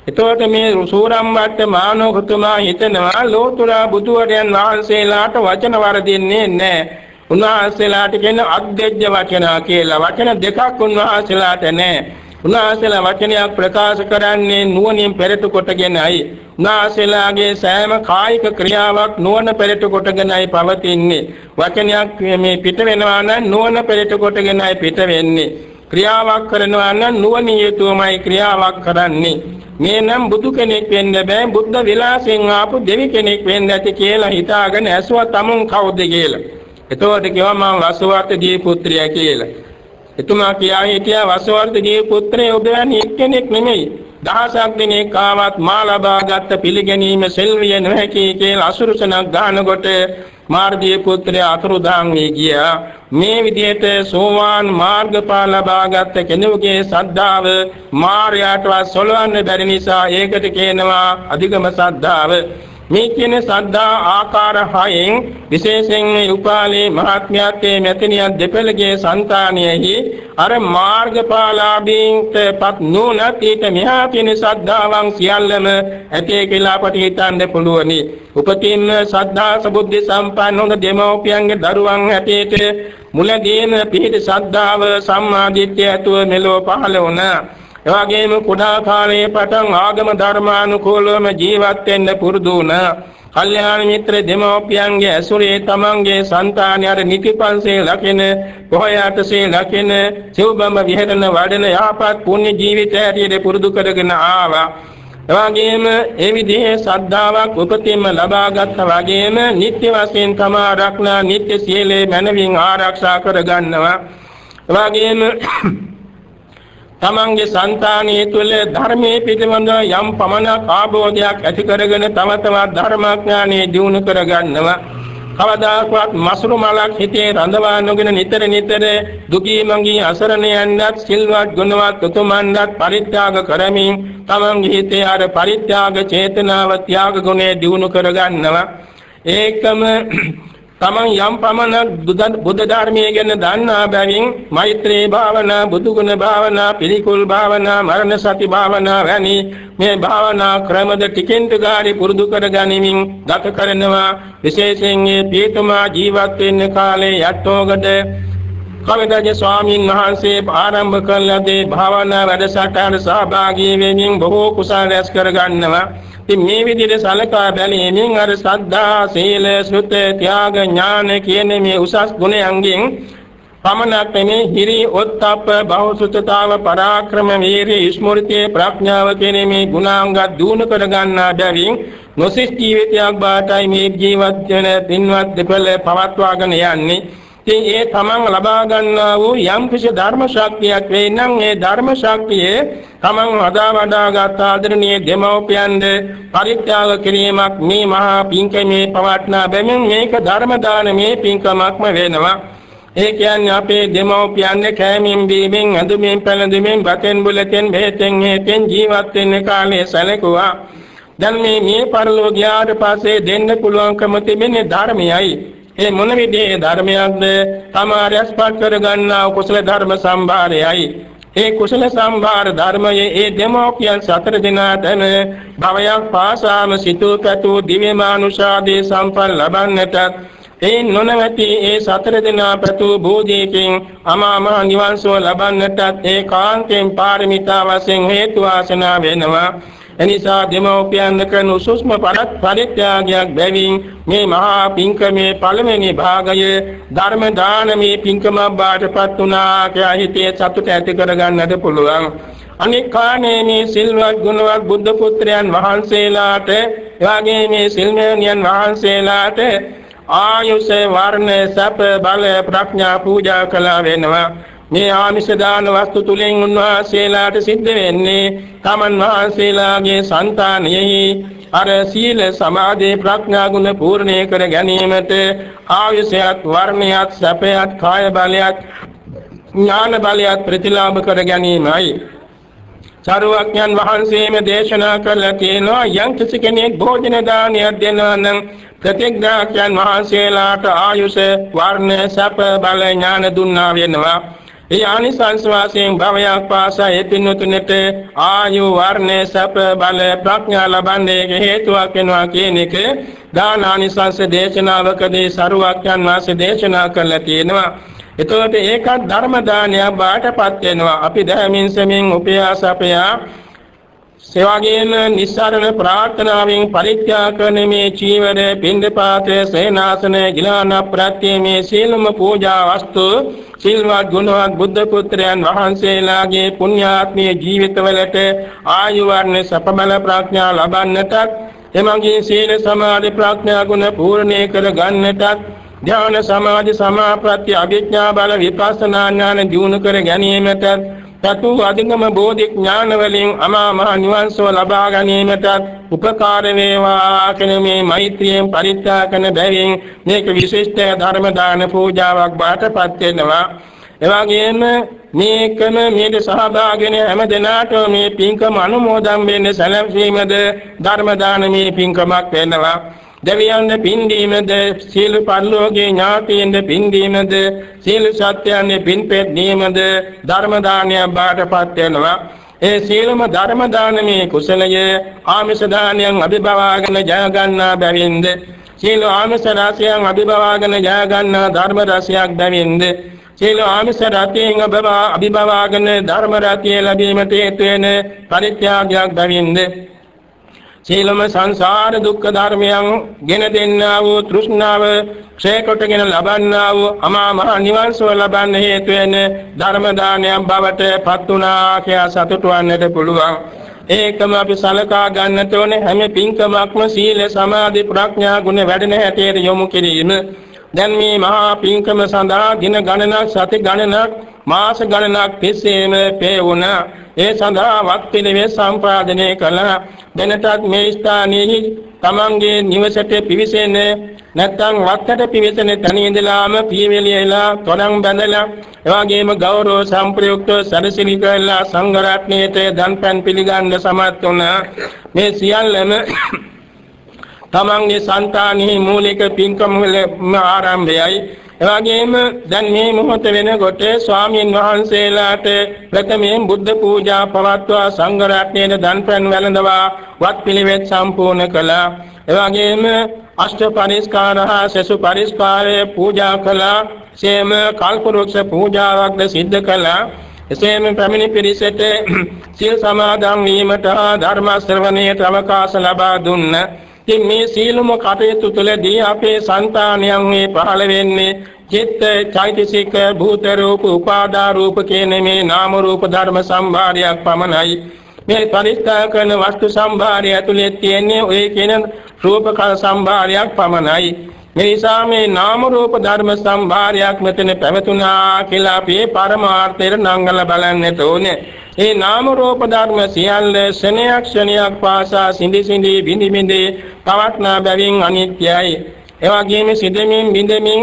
එතකොට මේ සූරම්බට්ට මානෝකතුමා හිතනවා ලෝතුරා බුදුවරයන් වහන්සේලාට වචන වරදින්නේ නැහැ. උන්වහන්සේලාට කියන අද්දෙජ්ජ වචන කියලා වචන දෙකක් උන්වහන්සේලාට නැහැ. උන්වහන්සේලා වචනයක් ප්‍රකාශ කරන්නේ නුවණින් පෙරට කොටගෙනයි. උන්වහන්සේලාගේ සෑම කායික ක්‍රියාවක් නුවණ පෙරට කොටගෙනයි පවතින්නේ. වචනයක් මේ පිට වෙනවා නම් නුවණ පෙරට කොටගෙනයි පිට වෙන්නේ. ක්‍රියාවක් කරනවා නම් නුවණින් යුතුවමයි ක්‍රියාවක් කරන්නේ. මේ නම් බුදු කෙනෙක් වෙන්න බෑ බුද්ධ විලාසෙන් ආපු දෙවි කෙනෙක් වෙන්න ඇති කියලා හිතාගෙන ඇසුවා තමුන් කවුද කියලා. එතකොට කිව්වා මම වසුවර්ත දී පුත්‍රයා කියලා. එතුමා කියා හිටියා වසුවර්ත දී පුත්‍රය ඔබ වැනි එක්කෙනෙක් නෙමෙයි. දහසක් දිනක් ආවත් මා ලබාගත් පිළිගැනීම සෙල්විය නොහැකි කියලා අසුරුසනක් ගන්නකොට මාර්ගයේ පුත්‍රයා අතුරුදාන් වී ගියා මේ විදිහට සෝවාන් මාර්ගඵල ලබාගත් කෙනෙකුගේ සද්ධාව මාර්යාටවත් සොලවන්න බැරි නිසා ඒකට කියනවා අධිගම සද්ධාව මේ කියන සද්ධා ආකාර හයෙන් විශේෂයෙන් මේ උපාලේ මහත්මයාගේ මෙතනියක් දෙපළගේ సంతානියෙහි අර මාර්ගඵලාභීන්ටපත් නොනත් ඊට මෙහා තියෙන සද්ධාවන් සියල්ලම ඇතේ කියලා අපට හිතන්න පුළුවනි. උපතින් සද්ධා සබුද්ධි සම්පන්න හොඳ දෙමෝපියන්ගේ දරුවන් හැටියට මුලදීම පිහිට සද්ධාව සම්මාදිට්ඨිය ඇතුව මෙලෝ පහළ වුණා. එවාගෙම කුඩා කාලයේ පටන් ආගම ධර්මානුකූලවම ජීවත් වෙන්න පුරුදු වුණා. කල්යාණ මිත්‍ර දෙමෝපියන්ගේ ඇසුරේ තමන්ගේ సంతානය අර නිතිපන්සේ ලකින පොහොයාටසේ ලකින සිව්බඹ විහෙරණ වඩන යහපත් පුණ්‍ය ජීවිතය ඇටියට පුරුදු කරගෙන ආවා. එවාගෙම ඒ විදිහේ ශ්‍රද්ධාවක් උපතින්ම ලබාගත්තා වගේම නිත්‍ය වශයෙන් තමා රක්නා නිත්‍ය සීලේ මනවින් ආරක්ෂා කරගන්නවා. එවාගෙම තමන්ගේ సంతානයේ තුළ ධර්මයේ පිළිබඳ යම් පමණක් ආභෝධයක් ඇති කරගෙන තම තමා ධර්මාඥානෙ දියුණු කරගන්නවා. කවදාකවත් මසුරු මලක් හිතේ රඳවා නොගෙන නිතර නිතර දුකී මඟී අසරණ යන්නත් සිල්වත් ගුණවත් උතුමන්වත් පරිත්‍යාග කරමින් තමන්ගේ හිතේ අර පරිත්‍යාග චේතනාව ත්‍යාග ගුණය දියුණු කරගන්නවා. ඒකම තමන් යම් පමණක් බුද්ධ ධර්මයේ ගැන දන්නා බැවින් මෛත්‍රී භාවනා, බුදුගුණ භාවනා, පිළිකුල් භාවනා, මරණ සති භාවනා වැනි මේ භාවනා ක්‍රමද ටිකෙන් ටිකාරි පුරුදු කර ගැනීමෙන් ගත කරනවා. විශේෂයෙන් මේ පියතුමා ජීවත් වෙන්න කාලේ යට්ටෝගද කවිදජ ස්වාමීන් වහන්සේ ආරම්භ කළ දේ භාවනා වැඩසටහන සහභාගී වෙමින් බොහෝ කුසල රැස් කර ගන්නවා ඉතින් මේ විදිහට සලකා බැලීමෙන් අර සද්ධා, සීල, සුත, ත්‍යාග, ඥාන කියන මේ උසස් ගුණයන්ගෙන් පමණක් නෙමේ හිරි, ඔත්තප්ප, බහුසුතතාව, පරාක්‍රම, වීරිය, ස්මෘතිය, ප්‍රඥාව කියන මේ ගුණාංග දිනු කර ගන්නා බැවින් නොසිස් ජීවිතයක් බාටයි මේ ජීවත් වෙන පින්වත් දෙපළ පවත්වාගෙන යන්නේ. ඉතින් ඒ තමන් ලබා ගන්නා වූ යම් කිසි ධර්ම ශක්තියක් වේ නම් ඒ ධර්ම ශක්තියේ තමන් වඩා වඩාගත් ආදරණීය දෙමව්පියන්ද පරිත්‍යාග කිරීමක් මේ මහා පින්කමේ පවත්නා බැවින් මේක ධර්ම දානමේ පින්කමක්ම වෙනවා. ඒ කියන්නේ අපේ දෙමව්පියන්ගේ කෑමෙන් බීමෙන් ඇඳුමින් පැළඳුමින් බතෙන් බුලතෙන් බෙහෙතෙන් හේතෙන් ජීවත් වෙන්න කාලේ සැලකුවා. දැන් මේ මේ පරලෝකියාට පස්සේ දෙන්න පුළුවන්කම තිබෙන්නේ ධර්මයයි. ඒ මොන විදිහේ ධර්මයක්ද? තමාරයස්පත් කර ගන්නා කුසල ධර්ම සම්භාරයයි. ඒ කුසල සම්භාර ධර්මයේ ඒ දෙමෝපියන් සතර දිනාටම භවයක් පාසාම සිතූ පැතූ දිව්‍ය මානුෂාදී සම්පන්න ලබන්නට. ඒ නොනවති ඒ සතර දිනා ප්‍රතු බෝධියකින් අමා මහ නිවන් සුව ලබන්නට ඒකාන්තයෙන් පාරමිතා වශයෙන් හේතු වාසනා වෙනවා. එනිසා දෙමෝපියන් කරන උසුස්ම පරිත්‍යාගයක් බැවින් මේ මහා පින්කමේ පළවෙනි භාගය ධර්ම දානමේ පින්කම බාටපත් වුණා කියලා හිතේ සතුට ඇති කරගන්නට පුළුවන්. අනික් කාණේ මේ සිල්වත් ගුණවත් බුද්ධ පුත්‍රයන් වහන්සේලාට එවාගේ මේ සිල්මයන්යන් වහන්සේලාට ආයුෂ වර්ණ සප බල ප්‍රඥා පූජා කළා වෙනවා. මේ ආමිෂ දාන වස්තු තුලින් උන්වහන්සේලාට සිද්ධ වෙන්නේ තමන් වහන්සේලාගේ సంతානෙහි අර සීල සමාධි ප්‍රඥා ගුණ පූර්ණේ කර ගැනීමට ආයුෂයත් වර්ණයත් සැපයත් කාය බලයත් ඥාන බලයත් ප්‍රතිලාභ කර ගැනීමයි. චාරුවඥන් වහන්සේම දේශනා කළා කියනවා යම් කිසි කෙනෙක් භෝජන දානයක් දෙනවා නම් ප්‍රතිග්‍රාහකයන් වහන්සේලාට ආයුෂ වර්ණ සැප බල ඥාන දුන්නා වෙනවා. ඒ ආනිසංස වාසයෙන් භවයක් පාසා ඒ පින්වතුන්ට ආයු වර්ණ සැප බල ප්‍රඥා ලබන්නේ හේතුවක් වෙනවා කියන එක දාන ආනිසංස දේශනාවකදී සරුවක්යන් වාසේ දේශනා කළා තියෙනවා. එතකොට ඒකත් ධර්ම දානයක් බාටපත් වෙනවා. අපි දහමින් සමින් උපයාසපයා සේවාගේම නිස්සාරණ ප්‍රාර්ථනාවෙන් පරිත්‍යාග කරන මේ චීවර පින්දපාතය සේනාසන ගිලාන ප්‍රත්‍ය මේ සීලම පූජා වස්තු සිල්වත් ගුණවත් බුද්ධ පුත්‍රයන් වහන්සේලාගේ පුණ්‍යාත්මීය ජීවිතවලට ආයු වර්ණ සපබල ප්‍රඥා ලබන්නටත් එමගින් සීල සමාධි ප්‍රඥා ගුණ පූර්ණේ කර ගන්නටත් ධ්‍යාන සමාධි සමාප්‍රත්‍ය අභිඥා බල විපස්සනා ඥාන දියුණු කර ගැනීමටත් චතු අධිගම බෝධි ඥාන වලින් අමා මහ නිවන් සුව ලබා ගැනීමට උපකාර වේවා කියන මේ මෛත්‍රියෙන් පරිත්‍යාගන බැවින් මේක විශිෂ්ට ධර්ම දාන පූජාවක් බාටපත් වෙනවා. එවැගේම මේකම මේක සහභාගී වෙන හැම දෙනාටම මේ පින්කම අනුමෝදන් වෙන්න සැලැස්වීමද ධර්ම දානමේ පින්කමක් වෙනවා. දෙවියන්ගේ පින්දීමද සීල පරිලෝකේ ඥාතීන්ද පින්දීමද සීල සත්‍යයන්ගේ පින්පෙත් දීමද ධර්ම දානයක් බාටපත් වෙනවා. ඒ සීලම ධර්ම දානමේ කුසලය ආමිෂ දානයන් අභිභවාගෙන ජය ගන්නා බැවින්ද සීල ආමිෂ රාශියන් අභිභවාගෙන ජය ගන්නා ධර්ම රාශියක් බැවින්ද සීල ආමිෂ රාශියෙන් අභිභවාගෙන ධර්ම රාශිය ලැබීමට හේතු වෙන පරිත්‍යාගයක් බැවින්ද සීලම සංසාර දුක්ඛ ධර්මයන් ගෙන දෙන්නා වූ තෘෂ්ණාව ක්ෂය කොටගෙන ලබන්නා වූ අමා මහ නිවන් සුව ලබන්න හේතු වෙන ධර්ම දානයන් බවට පත් වුණා කියා සතුටු වන්නට පුළුවන්. ඒකම අපි සලකා ගන්නට ඕනේ හැම පින්කමක්ම සීල සමාධි ප්‍රඥා ගුණ වැඩෙන හැටියට යොමු කිරීම. දැන් මේ මහා පින්කම සඳහා දින ගණනක් සති ගණනක් මාස ගණනක් තිස්සේම පේ වුණා ඒ සඳහා වත් පිළිවෙත් සම්පාදනය කළා දැනටත් මේ ස්ථානයේ තමන්ගේ නිවසට පිවිසෙන්නේ නැත්නම් වත්තට පිවිසෙන තැන ඉඳලාම පියවිලියලා තොරන් බැඳලා එවාගේම ගෞරව සම්ප්‍රයුක්තව සැලසිලි කළා සංඝ රත්නයේට දන්පැන් පිළිගන්න සමත් වුණා. මේ සියල්ලම තමන්ගේ సంతානෙහි මූලික පින්කම් වල ආරම්භයයි. එවැගේම දැන් මේ මොහොත වෙනකොට ස්වාමීන් වහන්සේලාට ප්‍රථමයෙන් බුද්ධ පූජා පවත්වා සංඝ රත්නයේ දන්පැන් වැළඳවා වත් පිළිවෙත් සම්පූර්ණ කළා. එවැගේම අෂ්ඨ පරිස්කාරහා සසු පරිස්කාරයේ පූජා කළා. සේම කල්පවෘක්ෂ පූජාවක්ද සිද්ධ කළා. එසේම පැමිණි පිරිසට සීල් සමාදන් වීමට ධර්ම ශ්‍රවණයට අවකාශ ලබා දුන්නා. ඉතින් මේ සීලම කටයුතු තුළදී අපේ సంతානයන් මේ පහළ වෙන්නේ චිත්ත චෛතසික භූත රූප උපාදා රූප කියන මේ නාම රූප ධර්ම සම්භාරයක් පමණයි. මේ පරිස්ථා කරන වස්තු සම්භාරය ඇතුලේ තියෙන්නේ ඔය කියන රූප කල සම්භාරයක් පමණයි. මේ නිසා මේ නාම රූප ධර්ම සම්භාරයක් මෙතන පැවතුනා කියලා අපි පරමාර්ථයට නංගල බලන්නට ඕනේ. ඒ නාම රූප ධර්ම සියල්ල ශනයක් ශනයක් පාසා සිඳි සිඳි බිඳි බිඳි පවත්නා බැවින් අනිත්‍යයි. එවැගේම සිදෙමින් බිඳෙමින්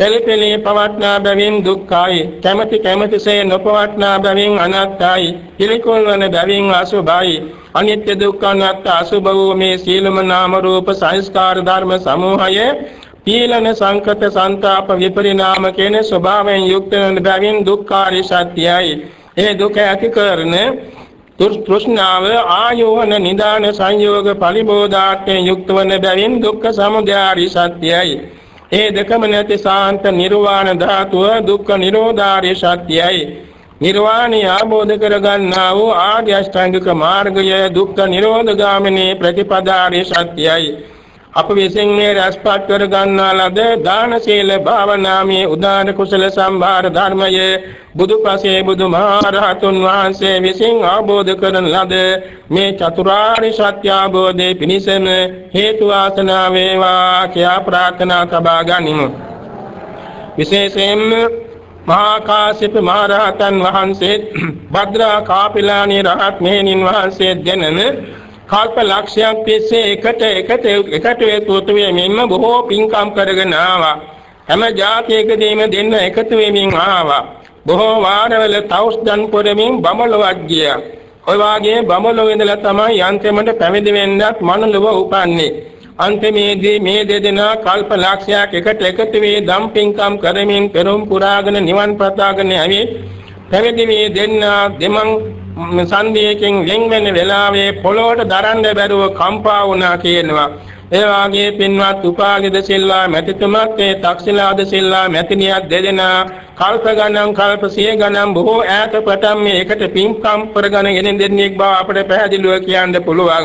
පෙළපෙළේ පවත්නා බැවින් දුක්ඛයි. කැමැති කැමැතිසේ නොපවත්නා බැවින් අනාත්තයි. පිළිකුල් වන බැවින් අසුභයි. අනිත්‍ය දුක්ඛ අනාත්ත අසුභ වූ මේ සීලම නාම රූප සංස්කාර ධර්ම සමූහය පීලන සංකත සංతాප විපරිණාම කියන ස්වභාවයෙන් යුක්ත වන බැවින් දුක්ඛාරි සත්‍යයි ඒ දුක ඇති කරන තෘෂ්ණාව ආයෝහන නිදාන සංයෝග පරිබෝධාට්ඨේ යුක්ත වන බැවින් දුක්ඛ සමුදයාරි සත්‍යයි ඒ දෙකම නැති සාන්ත නිර්වාණ ධාතුව දුක්ඛ නිරෝධාරි සත්‍යයි නිර්වාණය ආબોධ කරගන්නා වූ ආර්ය අෂ්ටාංගික මාර්ගය දුක්ඛ නිරෝධ ගාමිනී ප්‍රතිපදාරි සත්‍යයි අප විසින් මේ රැස්පත් කර ගන්නා ලද දාන සීල භාවනාමේ උදාන කුසල සම්භාර ධර්මයේ බුදුපසේ බුදුමහරහතුන් වහන්සේ විසින් ආબોධ කරන ලද මේ චතුරාර්ය සත්‍ය අවබෝධයේ පිණිසම හේතු වාසනා වේවා කියා ප්‍රාර්ථනා සබා ගනිමු. විශේෂයෙන්ම මහා කාශ්‍යප මහරහතන් වහන්සේ භද්‍රා කාපිලානී රහත් මෙහෙණින් වහන්සේ දෙනම කල්ප ලක්ෂයක් තිස්සේ එකට එකට එකට හේතුතු වෙමින්ම බොහෝ පින්කම් කරගෙන ආවා. හැම જાතියකදීම දෙන්න එකතු වෙමින් ආවා. බොහෝ වාරවල තවුස් දන් පොරමින් බමලවත් ගියා. ඔය වාගේ බමලව ඉඳලා තමයි යන්තමට පැවිදි වෙන්නත් මනුලව උපන්නේ. අන්තිමේදී මේ දෙදෙනා කල්ප ලක්ෂයක් එකට එකතු වී දම් පින්කම් කරමින් පෙරම් පුරාගෙන නිවන් පතාගෙන ඇවි පැවිදි වී දෙන්නා දෙමන් සංදීයකින් වෙන් වෙන වෙලාවේ පොළොවට දරන්න බැරුව කම්පා වුණා කියනවා. ඒ වාගේ පින්වත් උපාගිද සිල්වා මැතිතුමත් ඒ තක්ෂිලාද සිල්වා මැතිනියක් දෙදෙනා කල්ප ගණන් කල්ප සිය ගණන් බොහෝ ඈත පටන් මේ එකට පින්කම් කරගෙන ගෙන දෙන්නෙක් බව අපිට පැහැදිලිව කියන්න පුළුවන්.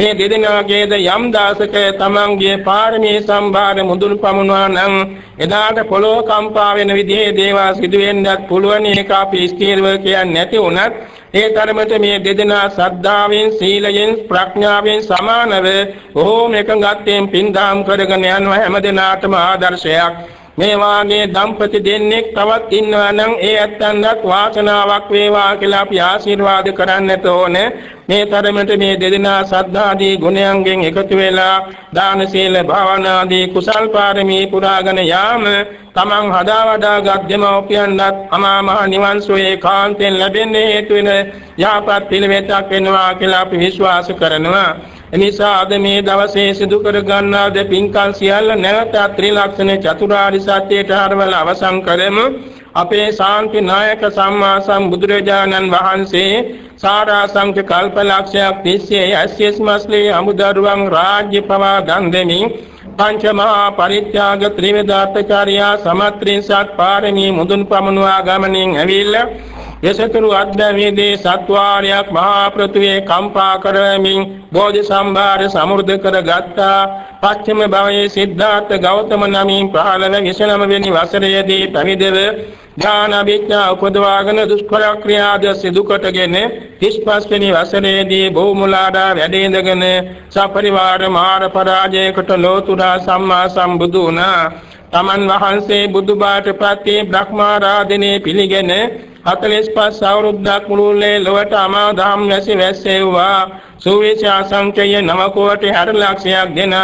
මේ දෙදෙනාගේද යම් දාසක තමන්ගේ පාරමී සම්භාර මුදුන් පමුණවා නම් එදාට පොළොව කම්පා වෙන විදිහේ දේවල් සිදු වෙන්නත් පුළුවන් ඒක අපි ස්ථීරව කියන්නේ නැති වුණත් ඒ තරමට මේ දෙදෙනා සද්ධාවෙන් සීලයෙන් ප්‍රඥාවෙන් සමානව බොහෝම එකඟත්වයෙන් පින්දාම් කරගෙන යනවා හැමදෙනාටම ආදර්ශයක්. මේ වාගේ දම්පති දෙන්නෙක් තවත් ඉන්නවා නම් ඒ ඇත්තන්වත් වාසනාවක් වේවා කියලා අපි ආශිර්වාද කරන්නට ඕනේ. මේ තරමට මේ දෙදෙනා සද්ධාදී ගුණයන්ගෙන් එකතු වෙලා දාන සීල භාවනාදී කුසල් පාරමී පුරාගෙන යාම තමන් හදා වඩාගත් දෙමව්පියන්වත් අමා මහ නිවන් සෝයේ කාන්තෙන් ලැබෙන්නේ හේතු වෙන යහපත් පිළිවෙතක් වෙනවා කියලා අපි විශ්වාස කරනවා. එනිසා අද මේ දවසේ සිදු කර ගන්නා ද පින්කම් සියල්ල නැවත ත්‍රිලක්ෂණ චතුරාර්ය සත්‍යයට හරවල අවසන් කරමු. අපේ ශාන්ති නායක සම්මා සම්බුදුරජාණන් වහන්සේ සාරා සංඛ්‍ය කල්පලක්ෂයක් තිස්සේ ඇස්යස් මස්ලේ අමුදරුවන් රාජ්‍ය පවා දන් දෙමින් පංච මහා පරිත්‍යාග ත්‍රිවිධාර්ථචාරියා සමත්‍රිසත් පාරමී මුදුන් පමනුවා ගමනින් ඇවිල්ලා යසතුරු අද්දවේදී සත්වාරයක් මහා පෘථුවේ කම්පා කරමින් බෝධි සම්භාර සමෘද්ධ කරගත්තා. පස්චිම භවයේ සිද්ධාර්ථ ගෞතම නමින් පහළව 29 වෙනි වසරේදී පැවිදෙව ඥාන විඥා උපදවාගෙන දුෂ්කර ක්‍රියාද සිදු කොටගෙන 35 වෙනි වසරේදී බොමුලාඩා වැඩේඳගෙන සපරිවාර මාර පරාජයකට ලෝතුරා සම්මා සම්බුදු වුණා. තමන් වහන්සේ බුදුබාට ප්‍රත්‍ය බ්‍රහ්මාරාධනේ පිළිගෙන 45 අවුරුද්දක් මුළුල්ලේ ලොවට අමා දහම් වැසි වැස්සෙව්වා. සුවිශ අසංකේය නව කෝටි 60 ලක්ෂයක් දෙන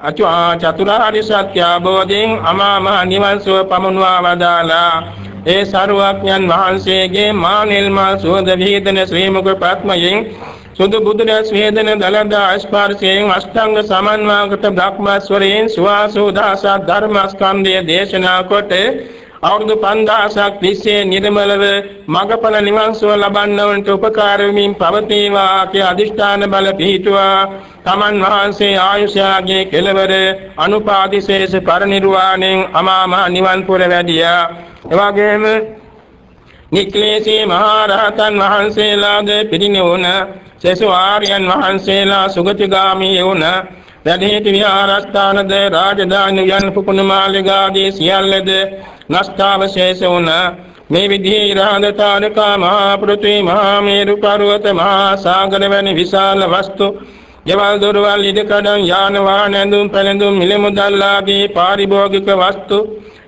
අචා චතුරාර්ය සත්‍ය අවබෝධයෙන් අමා මහ නිවන් සුව පමුණවා වදාලා ඒ සරුවඥන් වහන්සේගේ මා නිල්මා සෝද විහිදෙන ශ්‍රී මුඛ පත්මයෙන් සුදු බුදුන ස්වේදන දලදා ස්පර්ශයෙන් අෂ්ටාංග සමන්වාගත බ්‍රහ්මස්වරයෙන් සුවාසෝදාස ධර්මස්කන්ධය දේශනා කොට අවුරුදු 5000ක් තිස්සේ නිර්මලව මගඵල නිවන් සුව ලබන්නවන්ට උපකාර වෙමින් පවතිවා කිය අදිෂ්ඨාන බල පිහිටුවා. තමන් වහන්සේ ආයුෂයාගේ කෙලවර අනුපාදිශේෂ පරිනිර්වාණයෙන් අමා මහ නිවන් පුර වැඩියා. එවාගෙම නික්ලේශී මහා රහතන් වහන්සේලාද පිරිනිවුණ සෙසු ආර්යයන් වහන්සේලා සුගතිගාමී වුණ වැඩිහිටි විහාරස්ථානද රාජධානි යන් පුකුණු මාලිගාදී සියල්ලද නෂ්ඨාවශේෂ වුණ මේ විදිහේ ඉරහඳතාරකා මහා පෘථිවි මහා මේරු පර්වත මහා සාගර වැනි විශාල වස්තු ගෙවල් දොරවල් ඉදකඩම් යාන වාහන ඇඳුම් පැළඳුම් මිල මුදල් ආදී පාරිභෝගික වස්තු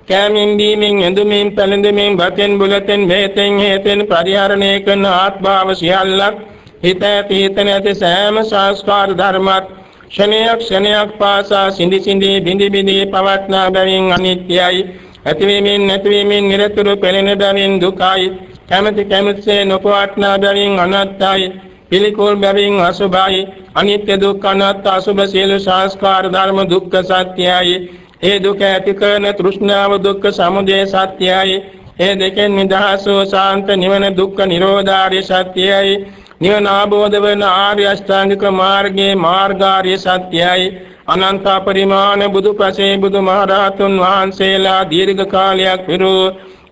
කෑමෙන් බීමෙන් ඇඳුමින් පැළඳෙමින් බතෙන් බුලතෙන් මේතෙන් හේතෙන් පරිහරණය කරන ආත්භාව සියල්ලක් හිත ඇති හිත නැති සෑම සංස්කාර ධර්මත් ක්ෂණයක් ක්ෂණයක් පාසා සිඳි සිඳි බිඳි බිඳි පවත්නා බැවින් අනිත්‍යයි ඇතිවීමෙන් නැතිවීමෙන් නිරතුරු පෙළෙන බැවින් දුකයි. කැමැති කැමැතිසේ නොපවත්නා බැවින් අනත්තයි. පිළිකුල් බැවින් අසුභයි. අනිත්‍ය දුක්ඛ අනාත්ම අසුභ සියලු සංස්කාර ධර්ම දුක්ඛ සත්‍යයි ඒ දුක ඇති කරන තෘෂ්ණාව දුක්ඛ සමුදය සත්‍යයි ඒ දෙකෙන් නිදහසෝ ශාන්ත නිවන දුක්ඛ නිරෝධාරිය සත්‍යයි නිවන ආબોධ වන ආර්ය අෂ්ටාංගික මාර්ගයේ මාර්ගාරිය සත්‍යයි අනන්ත පරිමාණ බුදුපසේ බුදුමහරහතුන් වහන්සේලා දීර්ඝ කාලයක් පිරු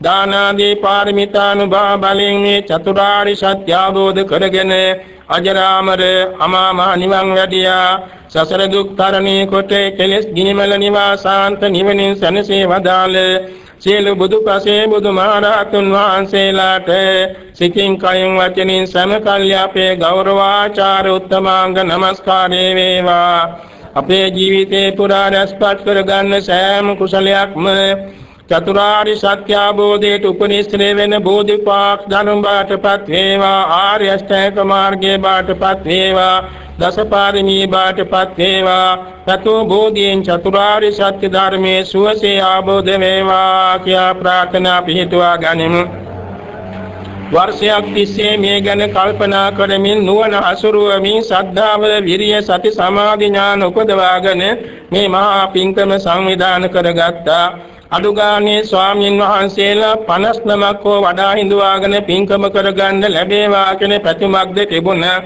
දානාදී පාරමිතානුභා බලයෙන් මේ චතුරාරි සත්‍ය අවබෝධ කරගෙන අජරාමර අමා මහ නිවන් වැඩියා. සසර දුක් තරණී කොට කෙලෙස් ගිනිමල නිවාසාන්ත නිවනින් සැනසී වදාළ සියලු බුදුපසේ බුදුමහරහතුන් වහන්සේලාට සිතින් කයින් වචනින් සමකල්ය අපේ ගෞරවාචාර උත්තමාංග නමස්කාරේ වේවා. අපේ ජීවිතේ පුරා රැස්පත් කරගන්න සෑම කුසලයක්ම චතුරාරි සත්‍ය අවබෝධයට උපනිශ්‍රේ වෙන බෝධිපාක් ධර්ම බාටපත් වේවා ආර්ය අෂ්ටාංග මාර්ගයේ බාටපත් වේවා දසපාරමී බාටපත් වේවා තතෝ බෝධියෙන් චතුරාරි සත්‍ය ධර්මයේ සුවසේ ආબોධ වේවා කියා ප්‍රාර්ථනා පිහිටුවා ගනිමු. වර්ෂයක් තිස්සේ මේ ගැන කල්පනා කරමින් නුවණ හසුරුවමින් ශ්‍රද්ධාව විරිය සති සමාධි ඥාන උපදවාගෙන මේ මහා පින්කම සංවිධානය කරගත්තා. අඩුගානේ ස්වාමීන් වහන්සේලා 59ක් හෝ වඩා හිඳුවාගෙන පින්කම කරගන්න ලැබේවා කියන ප්‍රතිමග්ද තිබුණා.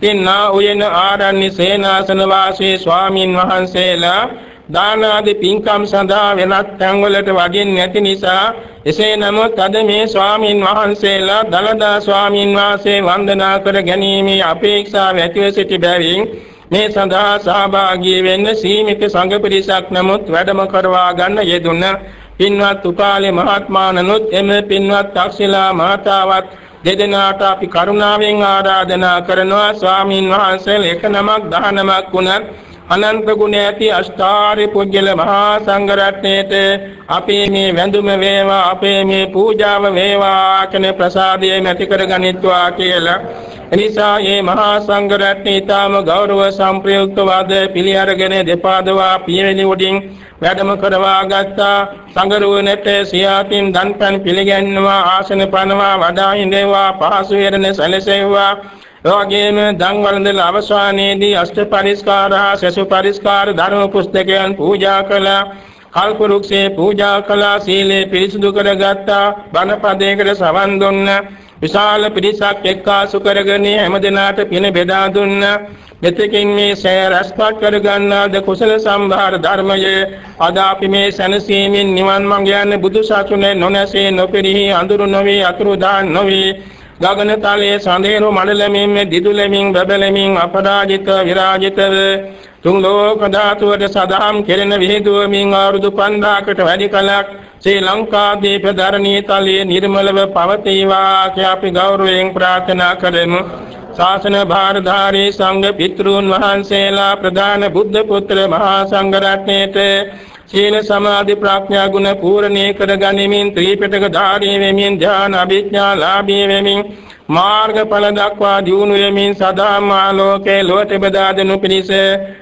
තින්නා උයන ආරණ්‍ය සේනාසන වාසී ස්වාමින් වහන්සේලා දාන ආදී පින්කම් සඳහා වෙනත් තැන්වලට වඩින් නැති නිසා එසේ නමුත් අද මේ ස්වාමින් වහන්සේලා දලදා ස්වාමින් වහන්සේ වන්දනා කර ගැනීමේ අපේක්ෂාව ඇතිව සිටි බැවින් මේ සඳහා සහභාගී වෙන්න සීමිත සංඝ පිරිසක් නමුත් වැඩම කරවා ගන්න යෙදුන. පින්වත් උපාලේ මහත්මානනුත් එම පින්වත් තාක්ෂිලා මාතාවත් දෙදෙනාට අපි කරුණාවෙන් ආරාධනා කරනවා. ස්වාමින් වහන්සේලා එක නමක් දහ නමක් වුණත් අනන්ත ගුණ ඇති අෂ්ටාරි පුජ්‍යල මහා සංඝ රත්නයේත අපේ මේ වැඳුම වේවා අපේ මේ පූජාව වේවා කියන ප්‍රසාදය නැති කරගනිත්වා කියලා. එනිසා මේ මහා සංඝ රත්නය ඊටම ගෞරව සම්ප්‍රයුක්ත වාද පිළි අරගෙන දෙපාදවා පියවෙලි උඩින් වැඩම කරවා ගත්තා. සංගරුවනට සියාතින් දන්පැන් පිළිගන්නවා ආසන පනවා වඩා හිඳේවා පහසු වෙරණ සැලසෙව්වා. එවැගේම දන් වළඳන අවසානයේදී අෂ්ට පරිස්කාර හා සසු පරිස්කාර ධර්ම පුස්තකයන් පූජා කළා. කල්ප වෘක්ෂේ පූජා කළා සීලේ පිරිසුදු කරගත්තා බණ පදයකට සවන් දුන්න. විශාල පිරිසක් එක්කාසු කරගෙන හැමදෙනාට පින බෙදා දුන්න. මෙතකින් මේ සෑ රැස්පත් කරගන්නාද කුසල සම්භාර ධර්මයේ? අද අපි මේ සැනසීමෙන් නිවන් මඟ යන්නේ බුදු සසුනේ නොනැසී නොපිරිහි අඳුරු නොවේ අතුරු දාන් නොවේ. ගගන තලයේ සඳේරු මඩලමින් මේ දිදුලමින් බබලමින් අපරාජිත විරාජිතව තුන් ලෝක ධාතුවට සදාම් කෙරෙන විහිදුවමින් අවුරුදු 5000කට වැඩි කලක් ශ්‍රී ලංකාදීප ධරණී තලයේ නිර්මලව පවතිවා කියා අපි ගෞරවයෙන් ප්‍රාර්ථනා කරමු. ශාසන භාරධාරී සංඝ පිතෘන් වහන්සේලා ප්‍රධාන බුද්ධ පුත්‍ර මහා සංඝ රත්නයේත සීල සමාධි ප්‍රඥා ගුණ පූර්ණේ කර ගනිමින් ත්‍රිපිටක ධාරී වෙමින් ධ්‍යාන අභිඥා ලාභී වෙමින් මාර්ගඵල දක්වා දියුණු වෙමින් සදාම ආලෝකේ ලෝට බෙදා දෙනු පිණිස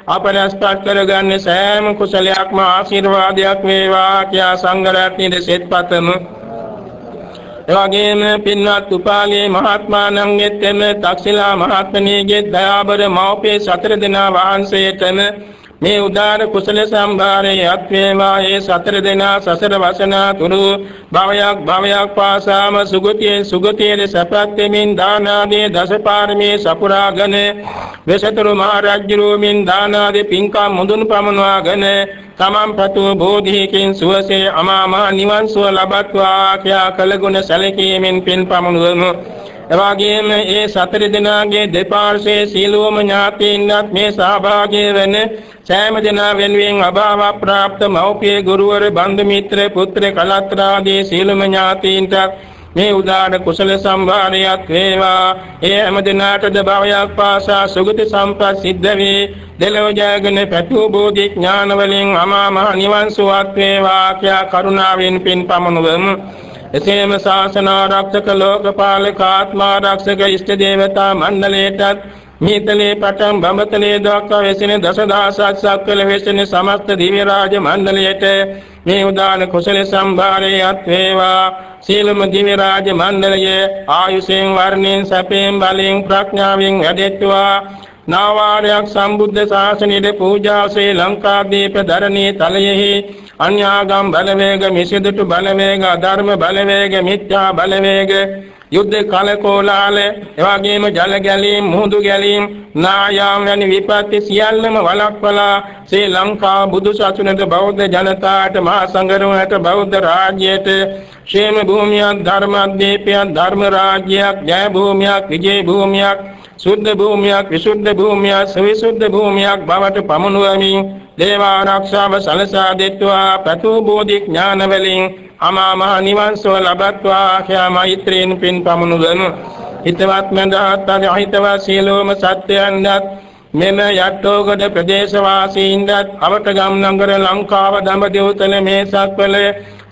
අපරස්පත් කරගන්නේ සෑම කුසලයක්ම ආශිර්වාදයක් වේවා කියා සංඝ රත්නයේ සෙත්පතමු එවැගේම පින්වත් උපාලේ මහත්මාණන්ගෙත් එම තක්ෂිලා මහත්මණියගේ දයාබර මෞපිය සතර දෙනා වහන්සේටම මේ උදාර කුසල සම්භාරයේ අත්වේවා ඒ සතර දෙනා සසර වසනා තුරු භවයක් භවයක් පාසාම සුගතියේ සුගතියේ සපත් වෙමින් දාන ආදී දසපාරමී සපුරාගෙන වෙසතුරු මහ රජුරුමින් දාන ආදී පින්කම් මුදුන් පමනවාගෙන තමන් පතු බෝධියකින් සුවසේ අමා මහ නිවන් සුව ලබත්වා කියා කළගුණ සැලකීමෙන් පින් පමනුවමු එවාගේම ඒ සතර දිනාගේ දෙපාර්ශ්වයේ සීලෝම ඥාතීන්වත් මේ සහභාගී වෙන සෑම දෙනා වෙනුවෙන් අභාව ප්‍රාප්ත මෞපිය ගුරුවර බන්දු මිත්‍ර පුත්‍ර කලත්‍රාදී සීලම ඥාතීන්ට මේ උදාන කුසල සම්භාරයක් වේවා. ඒ හැම දිනාටද භවයක් පාසා සුගති සම්පත් සිද්ධ වේ දෙලොව ජයගෙන පැතු බෝධි ඥාන වලින් අමා මහ නිවන් සුවත් වේවා කියා කරුණාවෙන් පින් පමනුවමු එසේම ශාසන ආරක්ෂක ලෝකපාලක ආත්මාරක්ෂක ඉෂ්ට දේවතා මණ්ඩලයටත් මීතලේ පටන් බඹතලේ දක්වා වෙසෙන දසදහසක් සක්වල වෙසෙන සමස්ත දිව්‍ය රාජ මණ්ඩලයට මේ උදාන කුසල සම්භාරයත් වේවා. සීලම දිව්‍ය රාජ මණ්ඩලය ආයුෂෙන් වර්ණෙන් සැපෙන් බලෙන් ප්‍රඥාවෙන් වැඩෙත්වා. නාවාරයක් සම්බුද්ධ ශාසනයේ පූජා ශ්‍රී ලංකාදීප ධරණී තලයෙහි අන්‍යාගම් බලවේග මිසිදුතු බලවේග අධර්ම බලවේග මිත්‍යා බලවේග යුද්ධ කලකෝලාල එවාගේම ජල ගැලීම් මුහුදු ගැලීම් නායාම් වැනි විපත්ති සියල්ලම වළක්වලා ශ්‍රී ලංකා බුදු සසුනට බෞද්ධ ජනතාවට මහා සංඝරත්නයට බෞද්ධ රාජ්‍යයට ക്ഷേම භූමියක් ධර්මදීපයක් ධර්ම රාජ්‍යයක් ජය භූමියක් විජේ භූමියක් සුද්ධ භූමියක් විසුද්ධ භූමියක් සවිසුද්ධ භූමියක් බවට පමුණුවමින් දේව ආරක්ෂාව සලසා දෙත්වා පතු බෝධි ඥාන වලින් අමා මහ නිවන් සුව ලබත්වා ආඛ්‍යා මෛත්‍රීන් පින් පමුණුවමු හිතවත් මඳහත් අහිතවත් සියලුම සත්‍යයන්වත් මෙම යට්ටෝගඩ ප්‍රදේශ වාසීන්වත් අවටගම් නගර ලංකාව දඹදිවුතල මේ සක්වල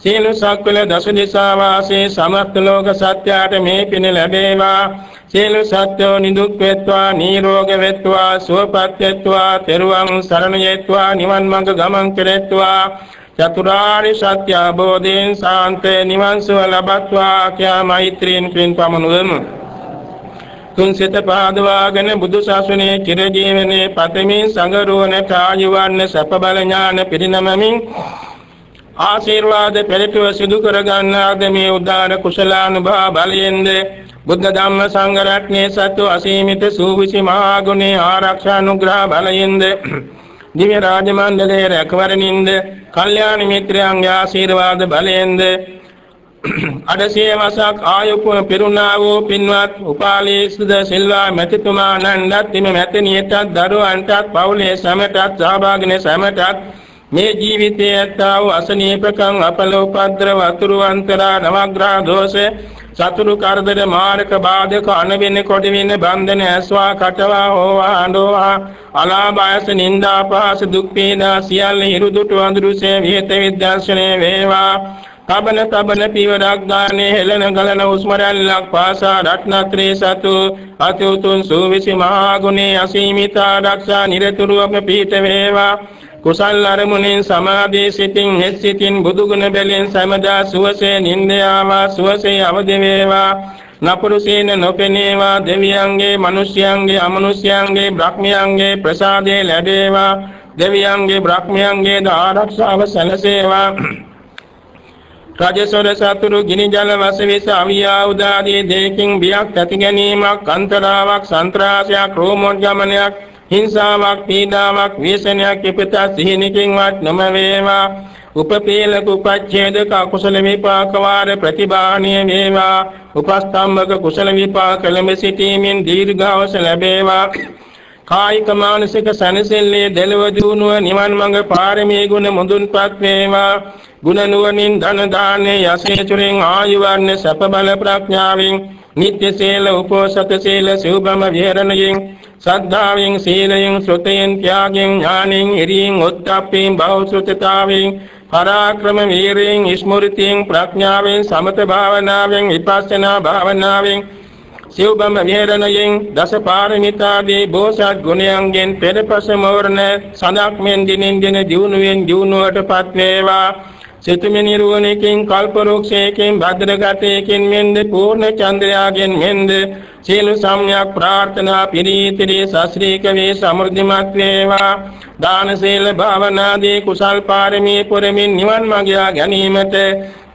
සීල සක්වල දස දිසා වාසී සමස්ත ලෝක සත්‍යයට මේ පින ලැබේවා. සීල සත්‍යෝ නිදුක් වෙත්වා නිරෝග වෙත්වා සුවපත් වෙත්වා තෙරුවන් සරණ යෙත්වා නිවන් මඟ ගමන් කෙරෙත්වා. චතුරාර්ය සත්‍ය අවබෝධයෙන් සාන්ත නිවන් සුව ලබත්වා කියා මෛත්‍රියෙන් පින් පමනුවමු තුන් සිත පාදවාගෙන බුදු සසුනේ චිරජීවනයේ පතමින් සංගරුවන කායවන්න සප බල ඥාන පිරිනමමින් ආශිර්වාද පෙරටුව සිදු කර ගන්නාද මේ උදාන කුසලානුභව බලයෙන්ද බුද්ධ ධම්ම සංඝ රත්නයේ සතු අසීමිත සූවිසි මහා ගුණේ ආරක්ෂා අනුග්‍රහ බලයෙන්ද දිව්‍ය රාජ මණ්ඩලයේ රැකවරණින්ද කල්යාණ මිත්‍රයන්ගේ ආශිර්වාද බලයෙන්ද අඩසිය වසක් ආයුප පිරුණා වූ පින්වත් උපාලී සුද සිල්වා මෙතිතුමා නන්දත් හිමි මෙතනියටත් දරුවන්ටත් පවුලේ සැමටත් සහභාගිනේ සැමටත් මේ ජීවිතයේ ඇත්තා වූ අසනීපකම් අපලෝපද්‍ර වතුරු අන්තරා නවග්‍රහ දෝෂ සතුරු කරදර මාරක බාධක අනවෙන කොට වෙන බන්ධන ඇස්වා කටවා හෝවා අඬෝවා අලාභයස නිന്ദා පහස දුක් පීඩා සියල්ල හිරුදුට වඳුරුසේ විහෙත විද්‍යාශනේ වේවා. තබන තබන පියවරක් ගානේ හෙළන ගලන උස්මරල්ලක් පාසා රත්නත්‍රේ සතු අතුතුන් සූවිසි මහා ගුණේ අසීමිත ආරක්ෂා නිරතුරුවම පීඨ වේවා. කුසල් අරමුණෙන් සමාධී සිතින් හෙත් සිතින් බුදුගුණ බැලෙන් සමදා සුවසේ නින්දයාවා සුවසේ අවදි වේවා. නපුරු සීන නොපෙනේවා. දෙවියන්ගේ මිනිස්යන්ගේ අමනුෂ්‍යයන්ගේ බ්‍රහ්මයන්ගේ ප්‍රසාදේ ලැබේවා. දෙවියන්ගේ බ්‍රහ්මයන්ගේ ආරක්ෂාව සැලසේවා. රජසොර සතුරු ගිනි ජල වසවිස අවියා උදාදී දෙකින් බියක් ඇති ගැනීමක් අන්තරාවක් සන්ත්‍රාසයක් රෝමෝද්ගමනයක් හිංසාවක් පීඩාවක් ව්‍යසනයක් ඉපත සිහිනකින්වත් නොම වේවා උපපීලක උපච්ඡේදක අකුසල විපාක වාර ප්‍රතිබාහණීය වේවා. උපස්තම්භක කුසල විපාක ලැබ සිටීමෙන් දීර්ඝාස ලැබේවා. කායික මානසික සනසෙල්ලේ දෙලව දිනුව නිවන් මඟ පාරමී ගුණ මුදුන්පත් වේවා. ගුණ නුවණින් ධන දාන්නේ යසේචුරෙන් ආයු වර්ණ සැප බල ප්‍රඥාවෙන් නිත්‍ය සීල උපෝසත සීල සිව්බම විහරණයෙන් සද්ධාවෙන් සීලයෙන් සෘතයෙන් ත්‍යාගයෙන් ඥානෙන් ඉරියෙන් උත්ප්පයෙන් බෞසුතතාවෙන් පරාක්‍රම වීරයෙන් ස්මෘතියෙන් ප්‍රඥාවෙන් සමත භාවනාවෙන් විපස්සනා භාවනාවෙන් සිව්බම විහරණයෙන් දස පාරමිතාදී බෝසත් ගුණයන්ගෙන් පෙරපස මෝරණ සඳක් මෙන් දිනෙන් දින දියුණුවෙන් දියුණුවටපත් වේවා සිතුමි නිරුවණකින් කල්පරුක්ෂයකින් භද්‍රගතයකින් මෙන්ද පූර්ණ චන්ද්‍රයාගෙන් මෙන්ද සියලු සම්‍යක් ප්‍රාර්ථනා පිරීතිරේ ශාස්ත්‍රීක වේ සමෘද්ධිමත් වේවා. දාන සීල භාවනාදී කුසල් පාරමී පුරමින් නිවන් මඟ ගැනීමට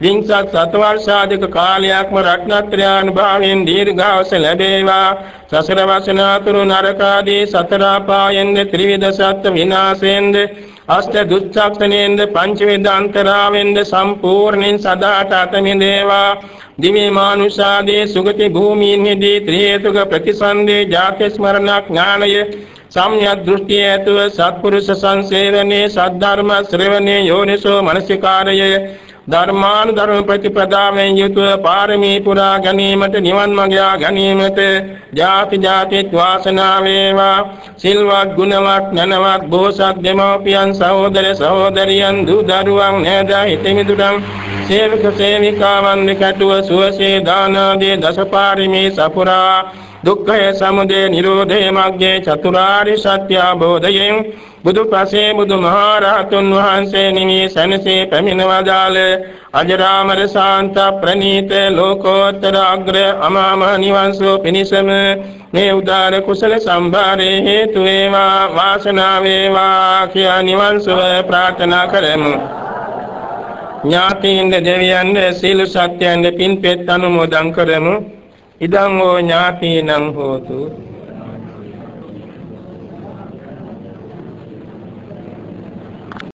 විංසත් සතවර්ෂාධික කාලයක්ම රත්නත්‍රානුභාවයෙන් දීර්ඝාස ලැබේවා. සසර වසනාතුරු නරකාදී සතර පායෙන්ද ත්‍රිවිධ සත්ත්ව විනාශයෙන්ද අෂ්ට දුක්ඛක්ෂණයෙන්ද පංච වේදාන්තරාවෙන්ද සම්පූර්ණයෙන් සදාට අතමිදේවා දිව්‍ය මානුෂාදී සුගති භූමීන්හිදී ත්‍රි හේතුක ප්‍රතිසන්දේ ජාති ස්මරණ ඥානය සම්‍යක් දෘෂ්ටිය ඇතුව සත්පුරුෂ සංසේවනයේ සද්ධර්ම ශ්‍රවණේ යෝනිසෝ මනසිකාරය ධර්මානුධර්ම ප්‍රතිපදාවෙන් යුතුව පාරමී පුරා ගැනීමට නිවන් මඟ ගැනීමට ජාති ජාති වාසනා වේවා. සිල්වත් ගුණවත් නනවත් බෝසත් දෙමෝපියන් සහෝදර සහෝදරියන් දූ දරුවන් නෑද? හිතමිතුරන් සේවක සේවිකාවන් නිකටුව සුවසේ දානාදී දසපාරමී සපුරා. දුක්ඛය සමුදය නිරෝධය මග්ගේ චතුරාර්ය සත්‍ය අවබෝධයෙන් බුදු පසේ බුදු මහරහතුන් වහන්සේ නිමී සැනසී පැමිණවදාල අජරාමර ශාන්ත ප්‍රණීත ලෝකෝත්තර අග්‍ර අමාම නිවන් සුව පිණිසම මේ උදාර කුසල සම්භාරේ හේතු වේවා වාසනාව වේවා කියා නිවන් සුව ප්‍රාර්ථනා කරමු. ඥාතීන්ද දෙවියන්ද සීල සත්‍යයන්ද පින්පෙත් අනුමෝදන් කරමු. ඉදං ඕ ඥාතීනං හෝතු.